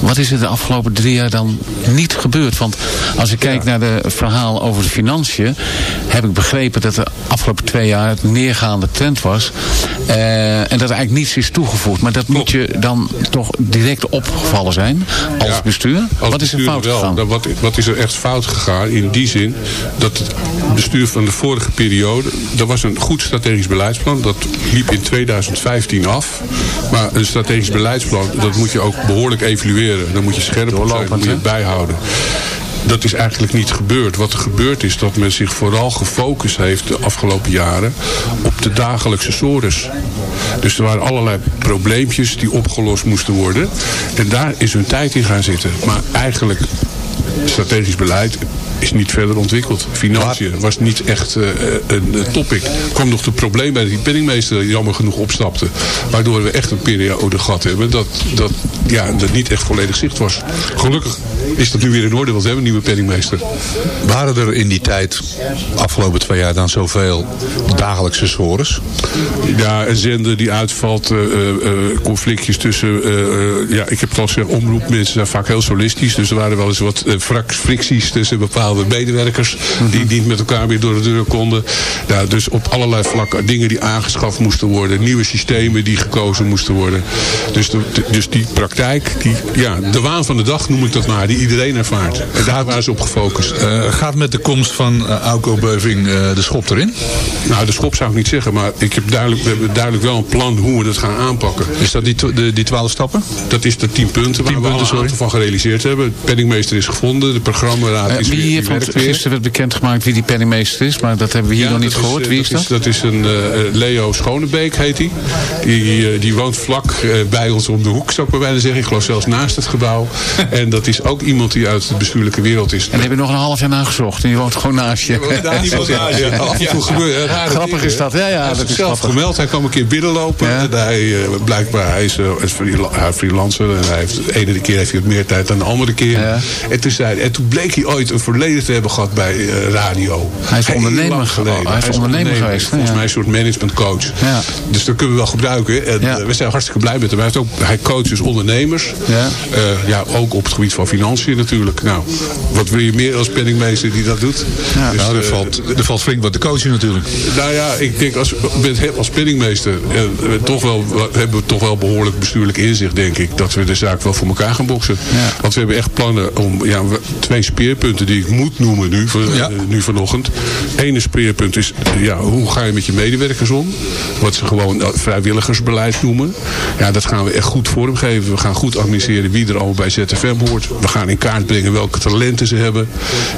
wat is er de afgelopen drie jaar dan niet gebeurd? Want als ik kijk naar de verhaal over de financiën, heb ik begrepen dat de afgelopen twee jaar het neergaande trend was. Eh, en dat er eigenlijk niets is toegevoegd. Maar dat moet je dan toch direct opgevallen zijn als Ja, bestuur. als wat is er fout wel. gegaan? Wat, wat is er echt fout gegaan? In die zin dat het bestuur van de vorige periode... er was een goed strategisch beleidsplan. Dat liep in 2015 af. Maar een strategisch beleidsplan, dat moet je ook behoorlijk evalueren. Dan moet je scherp op zijn, dan moet je het bijhouden. Dat is eigenlijk niet gebeurd. Wat er gebeurd is dat men zich vooral gefocust heeft de afgelopen jaren op de dagelijkse sores. Dus er waren allerlei probleempjes die opgelost moesten worden. En daar is hun tijd in gaan zitten. Maar eigenlijk strategisch beleid is niet verder ontwikkeld. Financiën was niet echt eh, een topic. Er kwam nog het probleem bij dat die penningmeester jammer genoeg opstapte. Waardoor we echt een periode gehad hebben dat, dat, ja, dat niet echt volledig zicht was. Gelukkig is dat nu weer in orde, want we hebben een nieuwe penningmeester. Waren er in die tijd, afgelopen twee jaar, dan zoveel dagelijkse scores? Ja, een zender die uitvalt, eh, eh, eh, conflictjes tussen, ja, ik heb het al gezegd, omroepmensen zijn vaak heel solistisch. Dus er waren wel eens wat fricties tussen bepaalde medewerkers die niet met elkaar weer door de deur konden. Ja, dus op allerlei vlakken dingen die aangeschaft moesten worden, nieuwe systemen die gekozen moesten worden. Dus, de- dus die praktijk, die, ja, de waan van de dag noem ik dat maar, die iedereen ervaart. En daar waren ze op gefocust. Eh, gaat met de komst van uh, Auko Beuving eh, de schop erin? Nou, de schop zou ik niet zeggen, maar ik heb duidelijk, we hebben duidelijk wel een plan hoe we dat gaan aanpakken. Is dat die, de, die twaalf stappen? Dat is de tien punten waar Tien we al punten, een sorry. aantal van gerealiseerd hebben. De penningmeester is gevonden, de programmaraad is weer, wie weer. gisteren werd bekendgemaakt wie die penningmeester is, maar dat hebben we hier Ja, nog niet gehoord. eh, wie is dat? dat is een Leo Schonebeek heet hij. Die, die woont vlak bij ons om de hoek, zou ik maar bijna zeggen. Ik geloof zelfs naast het gebouw. en dat is ook iemand die uit de bestuurlijke wereld is. En daar heb je nog een half jaar naar gezocht en die woont gewoon naast je. Daar niemand naast je. Af en toe gebeuren rare Grappig is dat, ja, ja, Hij dat heeft is grappig. gemeld. Hij kwam een keer binnenlopen. Ja. En hij, eh, blijkbaar, hij is, eh, hij is freelancer. En hij heeft, de ene keer heeft hij wat meer tijd dan de andere keer. Ja. En, toen zei, hij- en toen bleek hij ooit een verleden te hebben gehad bij eh, radio. Hij is ondernemer geleden. Hij is ondernemer geweest, Volgens ja. mij een soort managementcoach. Ja. Dus dat kunnen we wel gebruiken. En Ja. we zijn hartstikke blij met hem. Hij, heeft ook, hij coacht dus ondernemers. Ja. Eh, ja, ook op het gebied van financiën natuurlijk. Nou, wat wil je meer als penningmeester die dat doet? Ja. Dus, nou, er eh, valt, er valt flink wat te coachen natuurlijk. nou ja, ik denk als, met- als penningmeester eh, we toch wel, we hebben we toch wel behoorlijk bestuurlijk inzicht, denk ik. Dat we de zaak wel voor elkaar gaan boksen. Ja. Want we hebben echt plannen om ja, we- twee speerpunten die ik moet noemen nu, voor, Ja. eh, nu vanochtend. Ene speerpunt is, eh, ja, hoe ga je met je medewerkers om? Wat ze gewoon eh, vrijwilligersbeleid noemen. Ja, dat gaan we echt goed vormgeven. We gaan goed administreren wie er al bij ZFM hoort. We gaan in kaart brengen welke talenten ze hebben.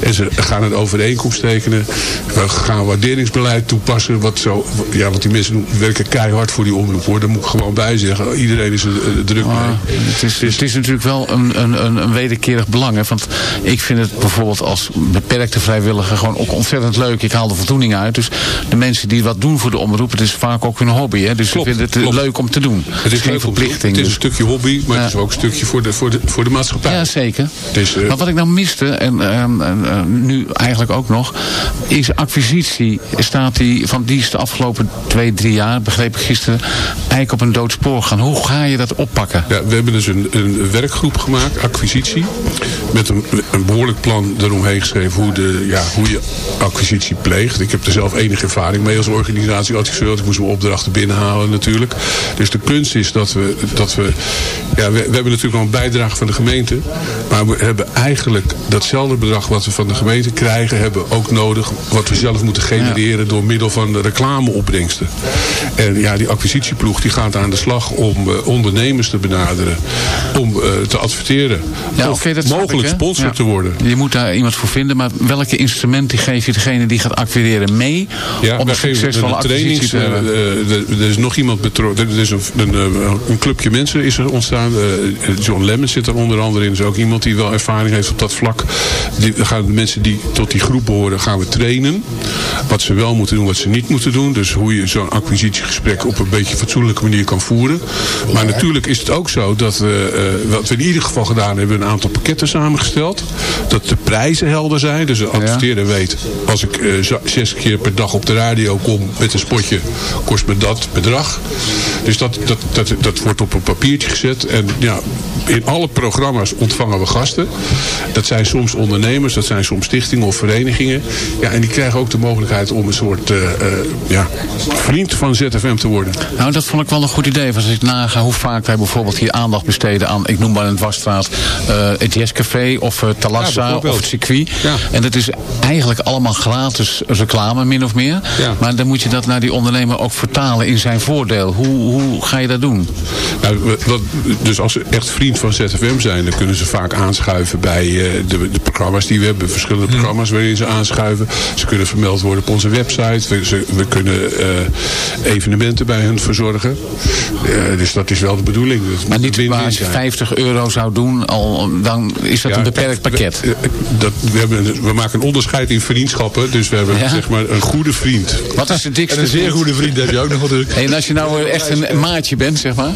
En ze gaan een overeenkomst tekenen. We gaan waarderingsbeleid toepassen. Wat zo, ja, want die mensen werken keihard voor die omroep. Hoor. Daar moet ik gewoon bij zeggen. Iedereen is er eh, druk mee. Maar het, is, het is natuurlijk wel een, een, een, wederkerig belang. Hè? Want ik vind het bijvoorbeeld als beperkte vrijwilliger gewoon ook ontzettend leuk. Ik haal de voldoening uit. Dus de mensen die wat doen voor de omroep, het is vaak ook hun hobby. Hè? Dus Klopt, ze vinden het klopt. leuk om te doen. Het is geen verplichting. Het is dus- een stukje hobby, maar Ja. het is ook een stukje voor de, voor de, voor de maatschappij. Ja, zeker. Is, eh, Maar wat ik nou miste, en ehm, en, eh, nu eigenlijk ook nog, is acquisitie. Staat die, van die is de afgelopen twee, drie jaar, begreep ik gisteren, eigenlijk op een dood spoor gaan. Hoe ga je dat oppakken? Ja, we hebben dus een, een werkgroep gemaakt, acquisitie. Met een, een behoorlijk plan eromheen geschreven hoe, de, ja, hoe je acquisitie pleegt. Ik heb er zelf enige ervaring mee als organisatieadviseur. Ik moest mijn opdrachten binnenhalen natuurlijk. Dus de kunst is dat we... Dat we ja, we, we hebben natuurlijk al een bijdrage van de gemeente. Maar we hebben eigenlijk datzelfde bedrag wat we van de gemeente krijgen... hebben we ook nodig wat we zelf moeten genereren... door middel van reclameopbrengsten. En ja, die acquisitieploeg die gaat aan de slag om eh, ondernemers te benaderen. Om eh, te adverteren. Ja, of dat mogelijk ik, sponsor Ja. te worden. Je moet daar iemand voor vinden, maar welke instrumenten geef je degene die gaat acquireren mee Ja, om een succesvolle acquisitie te hebben? eh, eh, er- is nog iemand betrokken. Er is een, een, een clubje mensen is er ontstaan. John Lemmens zit er onder andere in. is ook iemand die wel ervaring heeft op dat vlak. Die, gaan de mensen die tot die groep behoren, gaan we trainen. Wat ze wel moeten doen, wat ze niet moeten doen. Dus hoe je zo'n acquisitiegesprek op een beetje fatsoenlijke manier kan voeren. Maar natuurlijk is het ook zo dat we, eh, wat we in ieder geval gedaan hebben, een aantal pakketten samengesteld. Dat de prijzen helder zijn. Dus de adverteerder weet, als ik eh, zes keer per dag op de radio kom met een spotje, kost me dat bedrag. Dus dat, dat, dat, dat wordt op een papiertje gezet. En ja, in alle programma's ontvangen we gasten. Dat zijn soms ondernemers, dat zijn soms stichtingen of verenigingen. Ja, en die krijgen ook de mogelijkheid om een soort eh, eh, ja, vriend van ZFM te worden. Nou, dat vond ik wel een goed idee. Als ik naga hoe vaak wij bijvoorbeeld hier aandacht besteden aan, ik noem maar een dwarsstraat, eh het Yes-café of Ja, Talassa of het circuit. Ja. En dat is eigenlijk allemaal gratis reclame, min of meer. Ja. Maar dan moet je dat naar die ondernemer ook vertalen in zijn voordeel. Hoe, hoe ga je dat doen? Nou, dus als ze echt vriend van ZFM zijn, dan kunnen ze vaak aanschuiven bij eh, de, de programma's die we hebben. Verschillende programma's waarin ze aanschuiven. Ze kunnen vermeld worden op onze website. We, ze- we kunnen eh, evenementen bij hun verzorgen. Eh, dus dat is wel de bedoeling. Dat Maar niet waar als je zijn. 50 euro zou doen, al, dan is dat Ja, een beperkt pakket. We, dat, we, hebben, we maken een onderscheid in vriendschappen. Dus we hebben Ja. zeg maar een goede vriend. Wat is de dikste En een zeer vriend? goede vriend heb je ook nog natuurlijk. Hey, en als je nou echt een maatje bent, zeg maar.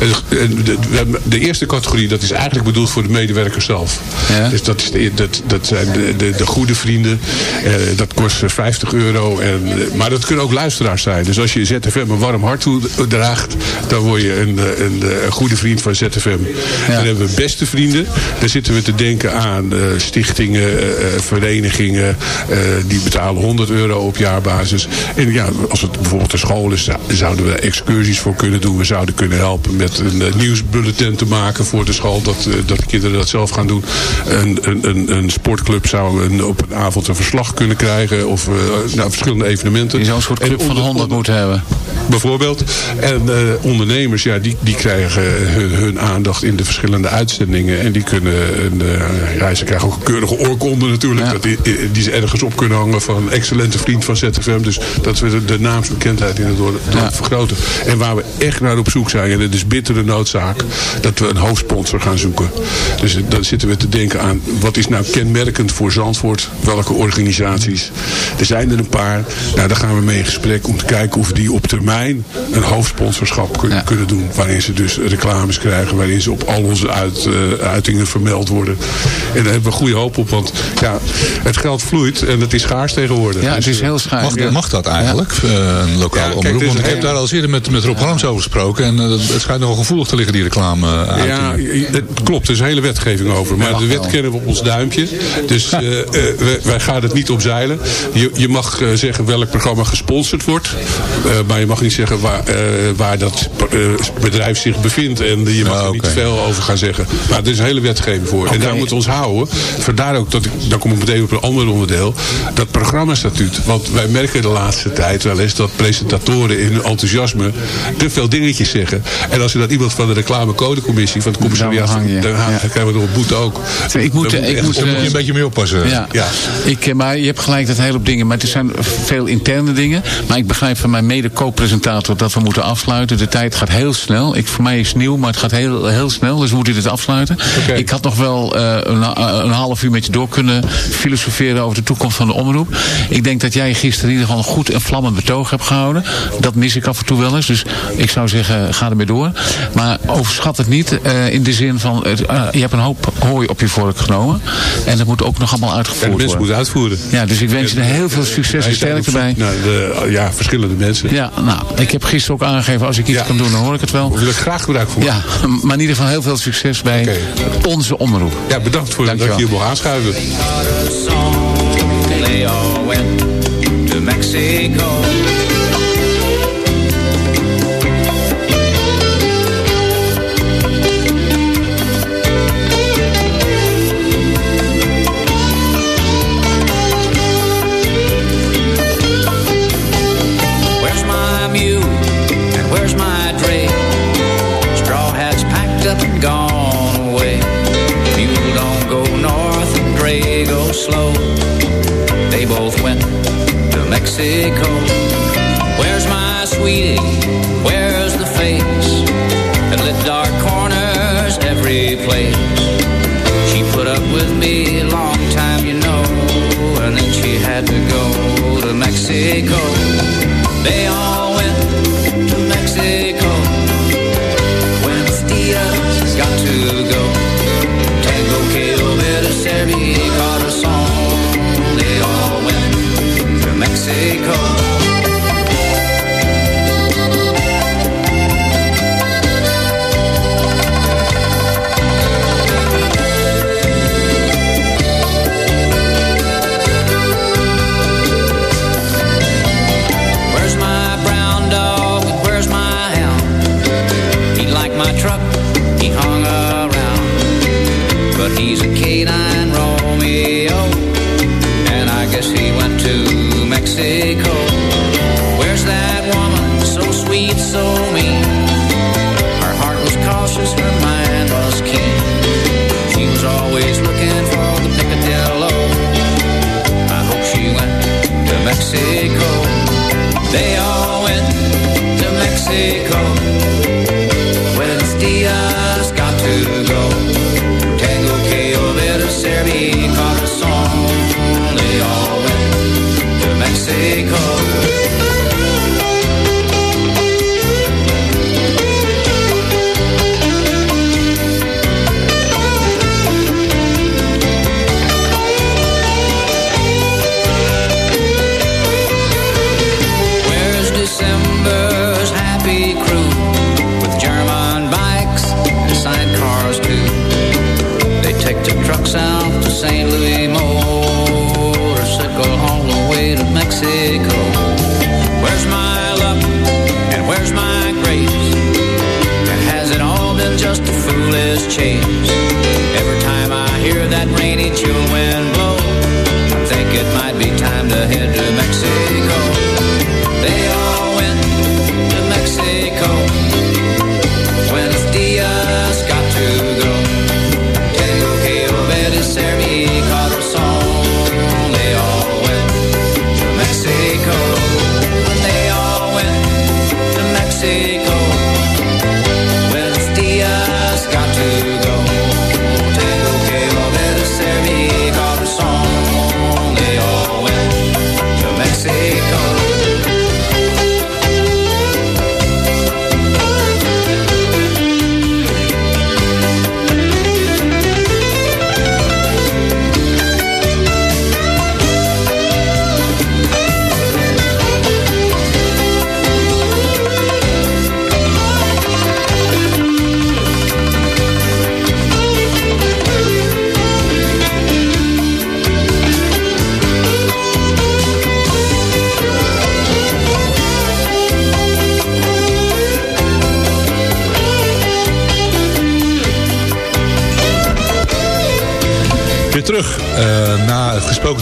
Eh, De, de, de eerste categorie, dat is eigenlijk bedoeld voor de medewerker zelf. Ja. Dus dat, is de, dat, dat zijn de, de, de goede vrienden. Eh, dat kost eh, 50 euro. En, eh, maar dat kunnen ook luisteraars zijn. Dus als je ZFM een warm hart toedraagt, dan word je een, eh, een, eh, een goede vriend van ZFM. Dan hebben we beste vrienden. Daar zitten we te denken aan eh, stichtingen, eh, eh, verenigingen. eh, die betalen 100 euro op jaarbasis. En ja, als het bijvoorbeeld een school is, zou- zouden we excursies voor kunnen doen. We zouden kunnen helpen met een eh, nieuwsbulletin te maken voor de school. Dat, eh, dat de kinderen dat zelf gaan doen. Een, een, een, een sportclub zou een, op een avond een verslag kunnen krijgen. Of eh, nou, verschillende evenementen. Die zo'n soort En club van onder- 100 moeten hebben. Bijvoorbeeld. En ondernemers, ja, die, die krijgen hun, hun aandacht in de verschillende uitzendingen. En die kunnen, een, eh, ja, ze krijgen ook een keurige oorkonde natuurlijk. Ja. Dat die, die ze ergens op kunnen hangen van excellente vriend van ZFM. Dus dat we de, de naamsbekendheid in het dorp, dorp Ja. vergroten. En waar we echt naar op zoek zijn, en het is bittere noodzaak, dat we een hoofdsponsor gaan zoeken. Dus dan zitten we te denken aan, wat is nou kenmerkend voor Zandvoort? Welke organisaties? Er zijn er een paar. Nou, daar gaan we mee in gesprek om te kijken of we die op termijn een hoofdsponsorschap kun- Ja. kunnen doen. Waarin ze dus reclames krijgen, waarin ze op al onze uit, eh, uitingen vermeld worden. En daar hebben we goede hoop op, want ja, het geld vloeit en het is schaars tegenwoordig. Ja, het Dus, is eh, heel schaars. Mag, mag dat eigenlijk, eh, een lokale Ja, kijk, omroep? is Want ik heb daar al eerder met, met Rob Harms over gesproken. En eh, het schijnt nogal gevoelig te liggen, die reclame eh, Ja, het klopt. Er is een hele wetgeving over. Maar de wet kennen we op ons duimpje. Dus eh, wij, wij gaan het niet omzeilen. Je, je mag zeggen welk programma gesponsord wordt. Maar je mag niet zeggen waar, waar dat bedrijf zich bevindt. En je mag Ja, er niet veel over gaan zeggen. Maar er is een hele wetgeving voor. En daar moeten we ons houden. Vandaar ook dat ik, dan kom ik meteen op een ander onderdeel. Dat programmastatuut. Want wij merken de laatste tijd wel eens dat presentatoren in hun enthousiasme te veel dingetjes zeggen. En als je dat iemand van de reclamecodecommissie, van het commissariaat Dan dan krijgen we een boete ook. Ik moet, Dan ik moet, Daar moet je eh, een beetje mee oppassen. Ja. Ja. Ik, eh, maar je hebt gelijk dat hele hoop dingen. Maar er zijn veel interne dingen. Maar ik begrijp van mijn mede presentator dat we moeten afsluiten. De tijd gaat heel snel. Ik, voor mij is het nieuw, maar het gaat heel, heel snel. Dus we moeten dit afsluiten. Ik had nog wel eh, een, een half uur met je door kunnen filosoferen over de toekomst van de omroep. Ik denk dat jij gisteren in ieder geval een goed en vlammend betoog hebt gehouden. Dat mis ik af en toe wel eens. Dus ik zou zeggen, ga ermee door. Maar overschat het niet eh, in de zin van, eh, je hebt een hoop hooi op je vork genomen. En dat moet ook nog allemaal En uitgevoerd de mensen worden. moeten uitvoeren. Ja, dus ik wens je er heel veel succes en sterkte bij. de, ja, verschillende mensen. Ja, nou, ik heb gisteren ook aangegeven, als ik iets Ja. kan doen, dan hoor ik het wel. Wil ik graag gebruik van maken. Ja, maar in ieder geval heel veel succes bij onze omroep. Ja, bedankt voor dat je hier mocht aanschuiven. They all went to Mexico. Mexico. Where's my sweetie? Where's the face that lit dark corners every place? She put up with me a long time, you know, and then she had to go to Mexico.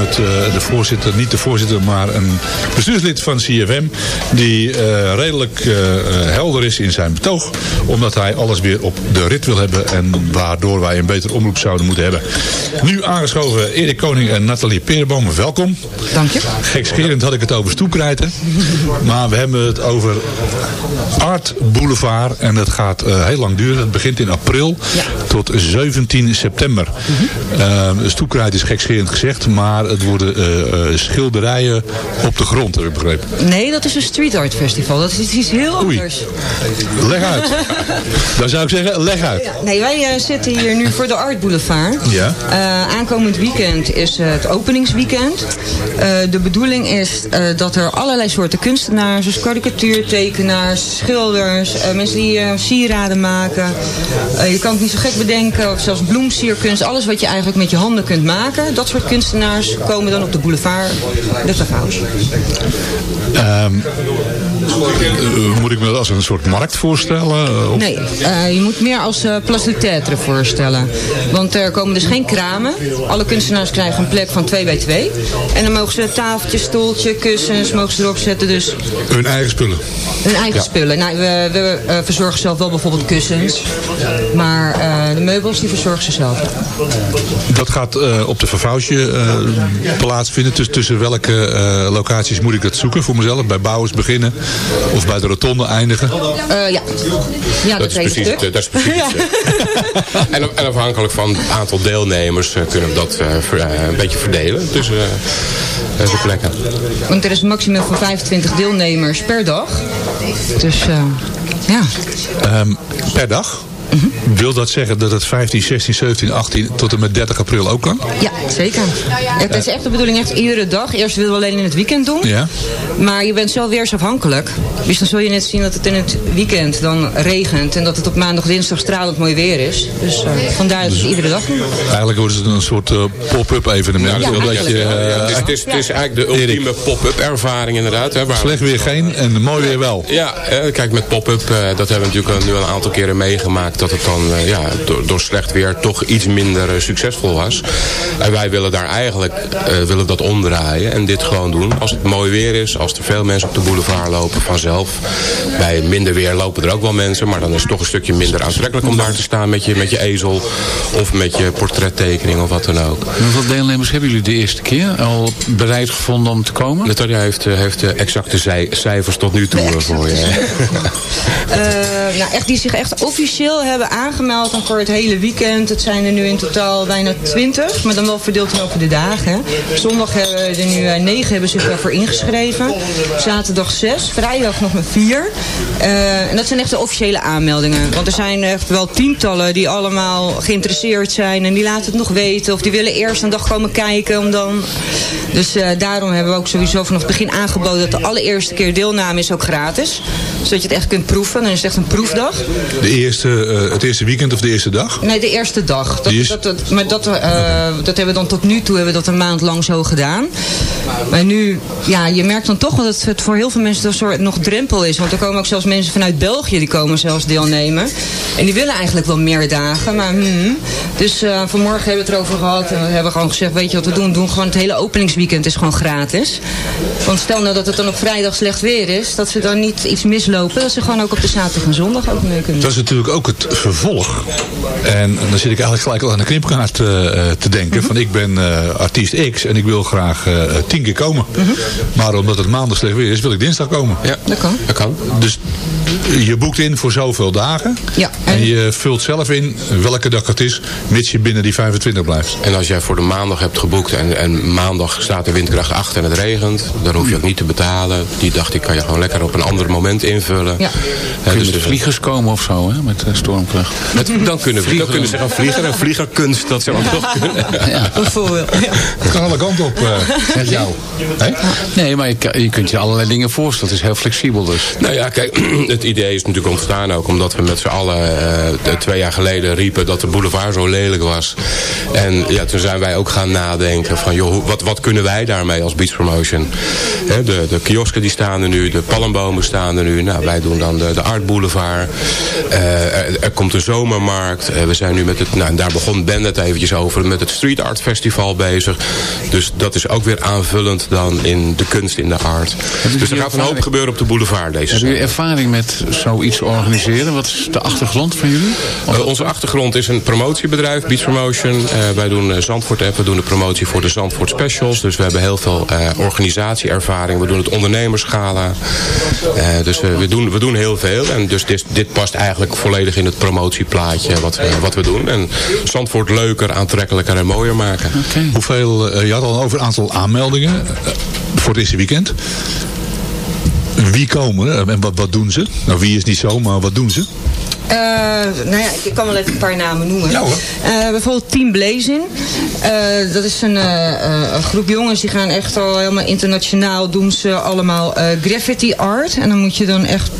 met eh, de voorzitter, niet de voorzitter, maar een bestuurslid van CFM. Die eh, redelijk eh, helder is in zijn betoog. Omdat hij alles weer op de rit wil hebben. En waardoor wij een beter omroep zouden moeten hebben. Nu aangeschoven Erik Koning en Nathalie Perenboom. Welkom. Dank je. Gekscherend had ik het over stoepkrijten. Maar we hebben het over Art Boulevard. En dat gaat heel lang duren. Het begint in april tot 17 september. Stoepkrijt is gekscherend gezegd. Maar het worden eh, eh, schilderijen op de grond, heb ik begrepen. Nee, dat is een street art festival. Dat is iets heel anders. Leg uit. Dan zou ik zeggen, leg uit. Nee, wij eh, zitten hier nu voor de Art Boulevard. Ja. Aankomend weekend is het openingsweekend. De bedoeling is dat er allerlei soorten kunstenaars, dus karikatuurtekenaars, schilders, mensen die sieraden maken. Je kan het niet zo gek bedenken, of zelfs bloemsierkunst, alles wat je eigenlijk met je handen kunt maken. Dat soort kunstenaars komen dan op de boulevard de Tafhaus. Ehm, eh, moet ik me dat als een soort markt voorstellen? Eh, of- Nee, eh, je moet meer als place théâtre voorstellen. Want er komen dus geen kramen. Alle kunstenaars krijgen een plek van 2 bij 2. En dan mogen ze een tafeltje, stoeltje, kussens mogen ze erop zetten. Dus Hun eigen spullen. hun eigen spullen. Nou, we we verzorgen zelf wel bijvoorbeeld kussens. Maar de meubels die verzorgen ze zelf. Dat gaat op de Vervouwsje eh, plaatsvinden. Dus tussen welke eh, locaties moet ik dat zoeken voor mezelf? Bij Bouwers beginnen of bij de Rotonde eindigen? Eh, ja. ja, dat, is precies, de- dat is precies Ja. En, en afhankelijk van het aantal deelnemers eh, kunnen we dat ver- een beetje verdelen tussen de plekken. Want er is een maximum van 25 deelnemers per dag. Dus eh, ja. Ehm, per dag? Wil dat zeggen dat het 15, 16, 17, 18 tot en met 30 april ook kan? Ja, zeker. Het is echt de bedoeling, echt iedere dag. Eerst willen we alleen in het weekend doen. Ja. Maar je bent zo weersafhankelijk. Dus dan zul je net zien dat het in het weekend dan regent. En dat het op maandag, dinsdag stralend mooi weer is. Dus eh, vandaar dat het iedere dag doen. Eigenlijk wordt het een soort eh, pop-up evenement. Ja, eigenlijk je, wel. eh, Ja, het, is, het, is, het is eigenlijk de ultieme pop-up ervaring inderdaad. Hè, waar Slecht weer geen en mooi weer wel. Ja, kijk met pop-up, eh, dat hebben we natuurlijk nu al een aantal keren meegemaakt. Dat het dan eh, ja, door, door slecht weer toch iets minder eh, succesvol was. En wij willen daar eigenlijk eh, willen dat omdraaien en dit gewoon doen. Als het mooi weer is, als er veel mensen op de boulevard lopen vanzelf. Bij minder weer lopen er ook wel mensen, maar dan is het toch een stukje minder aantrekkelijk om daar te staan met je, met je ezel of met je portrettekening of wat dan ook. Hoeveel deelnemers hebben jullie de eerste keer al bereid gevonden om te komen? Natalia heeft, heeft de exacte cijfers tot nu toe voor je. Eh, nou, echt, die zich echt officieel hebben aangemeld voor het hele weekend. Het zijn er nu in totaal bijna 20, maar dan wel verdeeld over de dagen. hè. Zondag hebben er nu eh, 9 hebben zich daarvoor ingeschreven. Zaterdag 6, vrijdag nog maar 4. en dat zijn echt de officiële aanmeldingen. Want er zijn echt wel tientallen die allemaal geïnteresseerd zijn en die laten het nog weten. Of die willen eerst een dag komen kijken om dan... Dus eh, daarom hebben we ook sowieso vanaf het begin aangeboden dat de allereerste keer deelname is ook gratis. Zodat je het echt kunt proeven. Dan is het echt een proefdag. De eerste, eh, het eerste weekend of de eerste dag? Nee, de eerste dag. Dat, dat, dat, maar dat, eh, dat hebben we dan tot nu toe hebben we dat een maand lang zo gedaan. Maar nu, ja, je merkt dan toch wel dat het voor heel veel mensen een soort nog drempel is. Want er komen ook zelfs mensen vanuit België die komen zelfs deelnemen. En die willen eigenlijk wel meer dagen. Maar, hmm. Dus eh, vanmorgen hebben we het erover gehad. En we hebben gewoon gezegd, weet je wat we doen? We doen gewoon het hele openingsweekend is gewoon gratis. Want stel nou dat het dan op vrijdag slecht weer is. Dat ze dan niet iets mislopen. Dat ze gewoon ook op de zaterdag en zondag ook mee kunnen. Dat is natuurlijk ook het vervolg. En dan zit ik eigenlijk gelijk al aan de knipkaart eh, eh, te denken. Van ik ben eh, artiest X en ik wil graag eh, tien keer komen. Maar omdat het maandag slecht weer is, wil ik dinsdag komen. Ja, Dat kan. dat kan. Dus je boekt in voor zoveel dagen. Ja, En en- je vult zelf in welke dag het is, mits je binnen die 25 blijft. En als jij voor de maandag hebt geboekt en, en maandag staat de windkracht 8 en het regent, dan hoef je ook niet te betalen. Die dacht ik kan je gewoon lekker op een ander moment invullen. Ja. Kun je dus vliegers komen of zo, hè? Met eh, stormkracht. met- dan kunnen we dan kunnen ze gaan vliegen. En vliegerkunst, dat zou ook nog kunnen. Bijvoorbeeld. Ja. Het kan alle kanten op eh, met jou. Hè? Nee, maar je, kunt je allerlei dingen voorstellen. Het is heel flexibel dus. Nou ja, kijk, het, het idee is natuurlijk ontstaan ook omdat we met z'n allen eh, twee jaar geleden riepen dat de boulevard zo lelijk was. En ja, toen zijn wij ook gaan nadenken van joh, wat, wat kunnen wij daarmee als Beach Promotion? De, de kiosken die staan er nu, de palmbomen staan er nu. Nou, wij doen dan de, de Art Boulevard. Eh, er, er komt een zomermarkt. Eh, we zijn nu met het, nou, daar begon Ben het eventjes over, met het Street Art Festival bezig. Dus dat is ook weer aanvullend dan in de kunst in de art. Dus er gaat een hoop gebeuren op de boulevard deze jullie zomer. ervaring met zoiets organiseren? Wat is de achtergrond van jullie? Eh, onze achtergrond is een promotiebedrijf, Beach Promotion. Eh, wij doen eh, Zandvoort App, we doen de promotie voor de Zandvoort Specials. Dus we hebben heel veel eh, organisatieervaring. We doen het ondernemerschala. Eh, dus we, we, doen, we doen heel veel. En dus dit, dit past eigenlijk volledig in het promotieplaatje wat, we- wat we doen. En Zandvoort leuker, aantrekkelijker en mooier maken. Hoeveel, je had al over een aantal aanmeldingen voor het eerste weekend. Wie komen en wat, wat doen ze? Nou, wie is niet zo, maar wat doen ze? Eh, nou ja, ik kan wel even een paar namen noemen. Ja, hoor. Eh, bijvoorbeeld Team Blazing. Eh, dat is een, een groep jongens die gaan echt al helemaal internationaal doen ze allemaal graffiti art. En dan moet je dan echt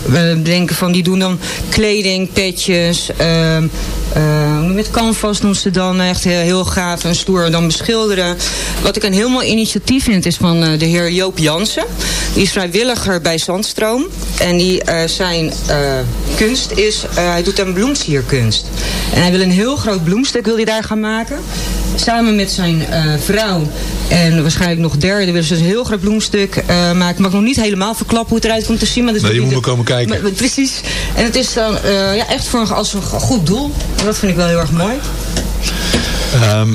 denken van die doen dan kleding, petjes, eh, met canvas doen ze dan echt heel, heel gaaf en stoer dan beschilderen. Wat ik een heel mooi initiatief vind is van eh, de heer Joop Jansen. Die is vrijwilliger bij Zandstroom. En die eh, zijn kunst is, hij doet een bloemsierkunst. En hij wil een heel groot bloemstuk wil hij daar gaan maken. Samen met zijn eh, vrouw en waarschijnlijk nog derde willen ze dus een heel groot bloemstuk eh, maken. Mag ik nog niet helemaal verklappen hoe het eruit komt te zien. Maar dat Nee, je moet maar komen kijken. maar- precies. En het is dan eh, ja, echt voor een, als een goed doel. En dat vind ik wel heel erg mooi. Ehm,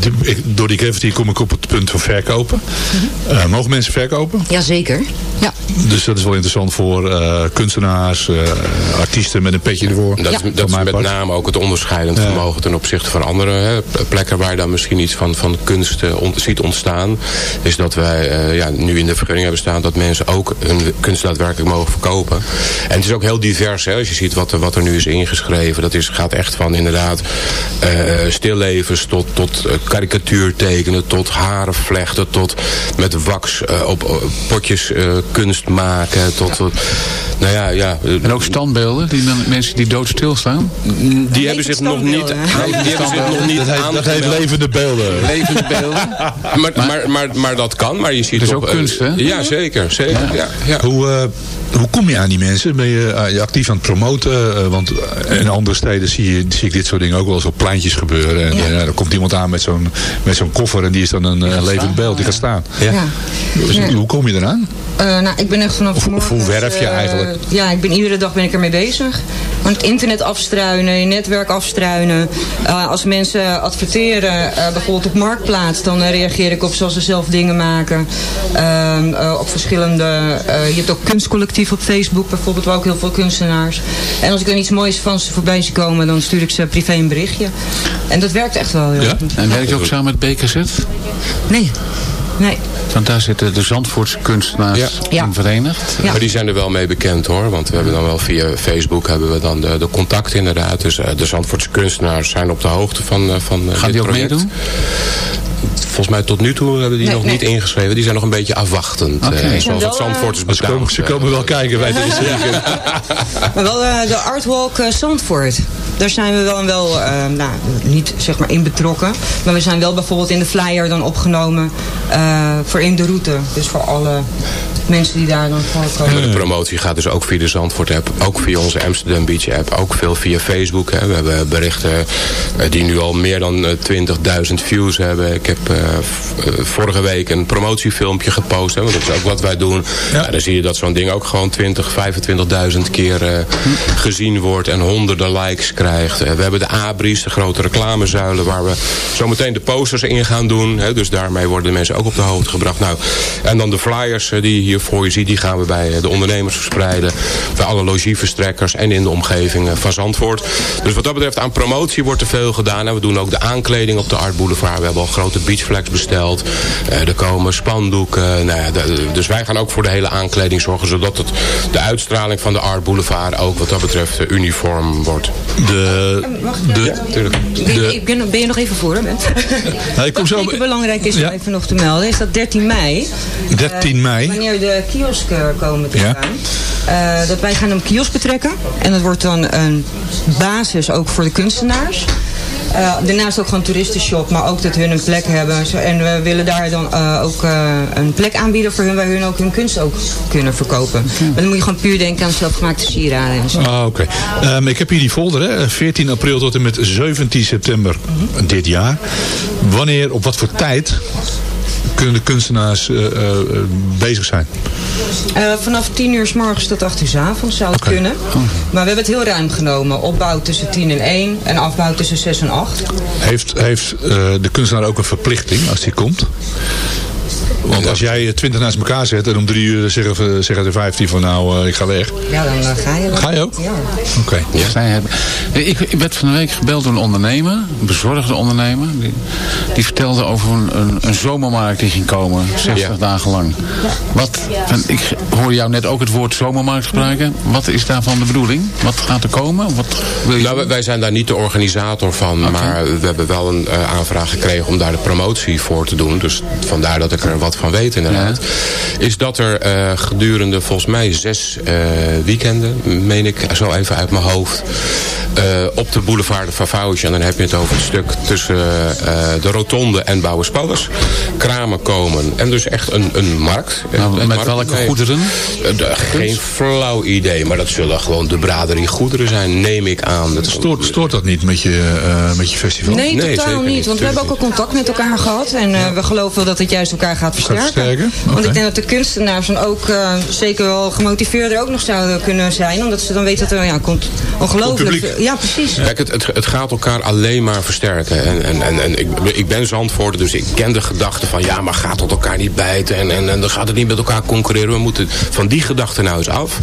de- ik- door die graffiti kom ik op het punt van verkopen. Mhm. Eh, mogen mensen verkopen? Jazeker. Ja. Dus dat is wel interessant voor eh, kunstenaars, eh, artiesten met een petje ervoor. Dat, is, dat is met part. name ook het onderscheidend vermogen ten opzichte van andere hè, plekken waar je dan misschien iets van, van kunst ziet ontstaan. Is dat wij eh, ja, nu in de vergunning hebben staan dat mensen ook hun kunst daadwerkelijk mogen verkopen. En het is ook heel divers hè, als je ziet wat er, wat er nu is ingeschreven. Dat is, gaat echt van inderdaad eh, stillevens tot, tot karikatuur tekenen, tot haren vlechten, tot met wax eh, op op potjes eh, kunst maken. Tot, tot, nou ja, ja, eh, En ook standbeelden, die men- mensen die doodstil staan? die hebben zich nog niet, die hebben zich nog niet Dat heet, dat heet aangemeld. levende beelden. Levende beelden? Maar, maar, maar, maar dat kan, maar je ziet Dat is op, ook eh, kunst, hè? Ja, zeker. zeker ja. Ja, Hoe, eh, hoe kom je aan die mensen? Ben je eh, actief aan het promoten? Eh, want eh, in andere steden zie, je, zie ik dit soort dingen ook wel eens op pleintjes gebeuren. En Ja. eh, er komt iemand aan met met zo'n koffer en die is dan een levend beeld. Die gaat staan. Ja. Dus Ja. Hoe kom je eraan? Eh, nou, ik ben echt vanaf Of- of morgen, hoe werf je eh, eigenlijk? Ja, ik ben iedere dag ben ik ermee bezig. Het internet afstruinen, je netwerk afstruinen. Eh, als mensen adverteren, eh, bijvoorbeeld op Marktplaats, dan reageer ik op zoals ze zelf dingen maken. Ehm, eh, op verschillende, eh, je hebt ook kunstcollectief op Facebook bijvoorbeeld, waar ook heel veel kunstenaars. En als ik dan iets moois van ze voorbij zie komen, dan stuur ik ze privé een berichtje. En dat werkt echt wel heel Ja? goed. En werk je ook samen met BKZ? Nee, nee. Want daar zitten de Zandvoortse kunstenaars Ja. Ja. in verenigd. Ja. Maar die zijn er wel mee bekend hoor. Want we hebben dan wel via Facebook hebben we dan de, de contact inderdaad. Dus eh, de Zandvoortse kunstenaars zijn op de hoogte van, eh, van eh, Gaan dit die ook project. meedoen? Volgens mij tot nu toe hebben die Nee, nog nee. niet ingeschreven. Die zijn nog een beetje afwachtend. Oké. eh, Zijn zoals het eh, Zandvoorters Ze komen, ze komen wel kijken bij deze weekend. Maar wel eh, de Artwalk Zandvoort. Daar zijn we wel, wel eh, nou, niet zeg maar in betrokken. Maar we zijn wel bijvoorbeeld in de flyer dan opgenomen eh, voor in de route. Dus voor alle mensen die daar dan Maar voorkomen. de promotie gaat dus ook via de Zandvoort app. Ook via onze Amsterdam Beach app. Ook veel via Facebook. Hè. We hebben berichten eh, die nu al meer dan eh, 20.000 views hebben. Ik heb eh, eh, vorige week een promotiefilmpje gepost. Hè, want dat is ook wat wij doen. Ja. dan zie je dat zo'n ding ook gewoon 20, 25.000 keer eh, gezien wordt. En honderden likes krijgt. Eh, we hebben de abris, de grote reclamezuilen. Waar we zometeen de posters in gaan doen. Hè. Dus daarmee worden de mensen ook op de hoogte gebracht. Nou, en dan de flyers eh, die je hier voor je ziet. Die gaan we bij eh, de ondernemers verspreiden. Bij alle logieverstrekkers en in de omgeving van Zandvoort. Dus wat dat betreft aan promotie wordt er veel gedaan. En we doen ook de aankleding op de Art Boulevard. We hebben al grote beachflags besteld. Eh, er komen spandoeken. Nou ja, de- dus wij gaan ook voor de hele aankleding zorgen. Zodat het, de uitstraling van de Art Boulevard ook wat dat betreft eh, uniform wordt. De, de. Ben, ik ben, ben je nog even voor? Nou, ik kom zo- Wat belangrijk is Ja. om even nog te melden, is dat 13 mei. 13 eh, mei. wanneer de kiosken komen te Ja. staan. Eh, dat wij gaan een kiosk betrekken. En dat wordt dan een basis ook voor de kunstenaars. Eh, daarnaast ook gewoon een toeristenshop, maar ook dat hun een plek hebben. En we willen daar dan eh, ook eh, een plek aanbieden voor hun, waar hun ook hun kunst ook kunnen verkopen. Maar dan moet je gewoon puur denken aan zelfgemaakte sieraden en zo. Ah, oké. Ehm, ik heb hier die folder, hè. 14 april tot en met 17 september dit jaar. Wanneer, op wat voor tijd kunnen de kunstenaars eh, eh, bezig zijn? Eh, vanaf 10 uur s morgens tot 8 uur s avonds zou het kunnen. Maar we hebben het heel ruim genomen. Opbouw tussen 10 en 1 en afbouw tussen 6 en 8. Heeft, heeft de kunstenaar ook een verplichting als die komt? Want als jij twintig naast elkaar zet en om drie uur zeggen, zeggen de 15 van nou, eh, ik ga weg. Ja, dan eh, ga je wel. Ga je ook? Ja. Oké. Hebben, ik, ik werd van de week gebeld door een ondernemer, een bezorgde ondernemer. Die, die vertelde over een, een, een zomermarkt die ging komen, 60 dagen lang. Wat, ik hoor jou net ook het woord zomermarkt gebruiken. Wat is daarvan de bedoeling? Wat gaat er komen? Wat wil je Nou, wij- zijn daar niet de organisator van, maar we hebben wel een eh, aanvraag gekregen om daar de promotie voor te doen. Dus vandaar dat ik er wat van weet inderdaad. Is dat er eh, gedurende volgens mij zes eh, weekenden, meen ik zo even uit mijn hoofd, eh, op de boulevard de Favouche, en dan heb je het over het stuk tussen eh, de Rotonde en Bouwerspallers, kramen komen. En dus echt een, een markt. Nou, Een met markt- welke nee. goederen? De- geen flauw idee, maar dat zullen gewoon de braderie goederen zijn, neem ik aan. Dat Stoort, stoort dat niet met je, eh, met je festival? Nee, Nee, totaal zeker niet. Want we hebben ook al contact met elkaar gehad. En eh, we geloven wel dat het juist elkaar gaat versterken. versterken? Want ik denk dat de kunstenaars dan ook eh, zeker wel gemotiveerder ook nog zouden kunnen zijn. Omdat ze dan weten dat er ja, komt ongelooflijk... Ja, precies. Kijk, het, het, het gaat elkaar alleen maar versterken. En, en, en, en ik, ik ben Zandvoorter, dus ik ken de gedachte van... ja, maar gaat het elkaar niet bijten en, en, en dan gaat het niet met elkaar concurreren. We moeten van die gedachte nou eens af.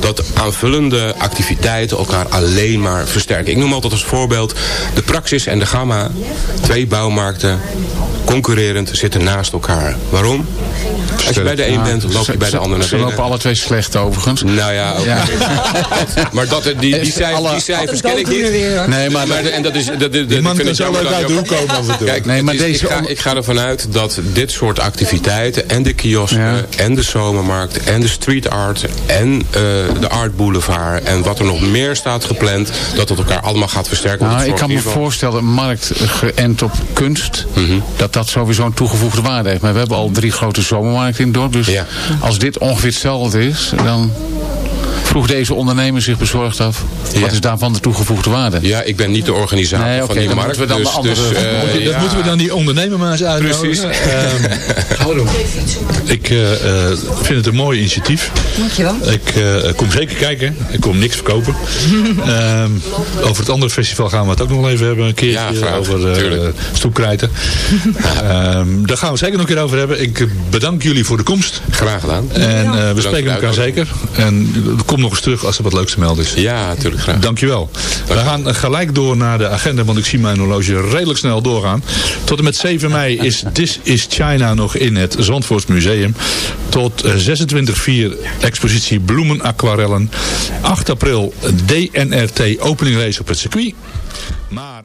Dat aanvullende activiteiten elkaar alleen maar versterken. Ik noem altijd als voorbeeld de Praxis en de Gamma. Twee bouwmarkten, concurrerend, zitten naast elkaar. Waarom? Als je bij de een bent, loop je bij de Ze- ander naar Ze lopen alle twee slecht overigens. Nou ja, ook Ja. maar dat, die, die, cijfers, alle- die cijfers ken ik niet. Nee, maar, Maar en dat is, dat, Die man kan zo leuk uit de hoek komen af en toe. Kijk, Nee, maar het is- deze ik, ga, ik ga ervan uit dat dit soort activiteiten en de kiosken Ja. en de zomermarkt en de street art en eh, de art boulevard en wat er nog meer staat gepland, dat het elkaar allemaal gaat versterken. Nou, ik kan me voorstellen, een markt geënt op kunst, Mhm. dat dat sowieso een toegevoegde waarde heeft. Maar we hebben al drie grote zomermarkten in het dorp. Dus Ja. als dit ongeveer hetzelfde is, dan vroeg deze ondernemer zich bezorgd af. Ja. Wat is daarvan de toegevoegde waarde? Ja, ik ben niet de organisator Nee, van die dan markt. moeten we dan dus, andere- dus, eh, dat ja. moeten we dan die ondernemer maar eens uitnodigen. Precies. Ehm, ik eh, eh, vind het een mooi initiatief. Dankjewel. Ik eh, kom zeker kijken. Ik kom niks verkopen. Ehm, over het andere festival gaan we het ook nog wel even hebben. Een keertje Ja, graag. over eh, Tuurlijk. stoepkrijten. Ehm, daar gaan we het zeker nog een keer over hebben. Ik bedank jullie voor de komst. Graag gedaan. En eh, we spreken elkaar zeker. En nog eens terug als er wat leuks te melden is. Ja, natuurlijk graag. Dankjewel. We gaan gelijk door naar de agenda, want ik zie mijn horloge redelijk snel doorgaan. Tot en met 7 mei is This is China nog in het Zandvoorts Museum. Tot eh, 26-4 expositie Bloemen Aquarellen. 8 april DNRT opening race op het circuit. Maar...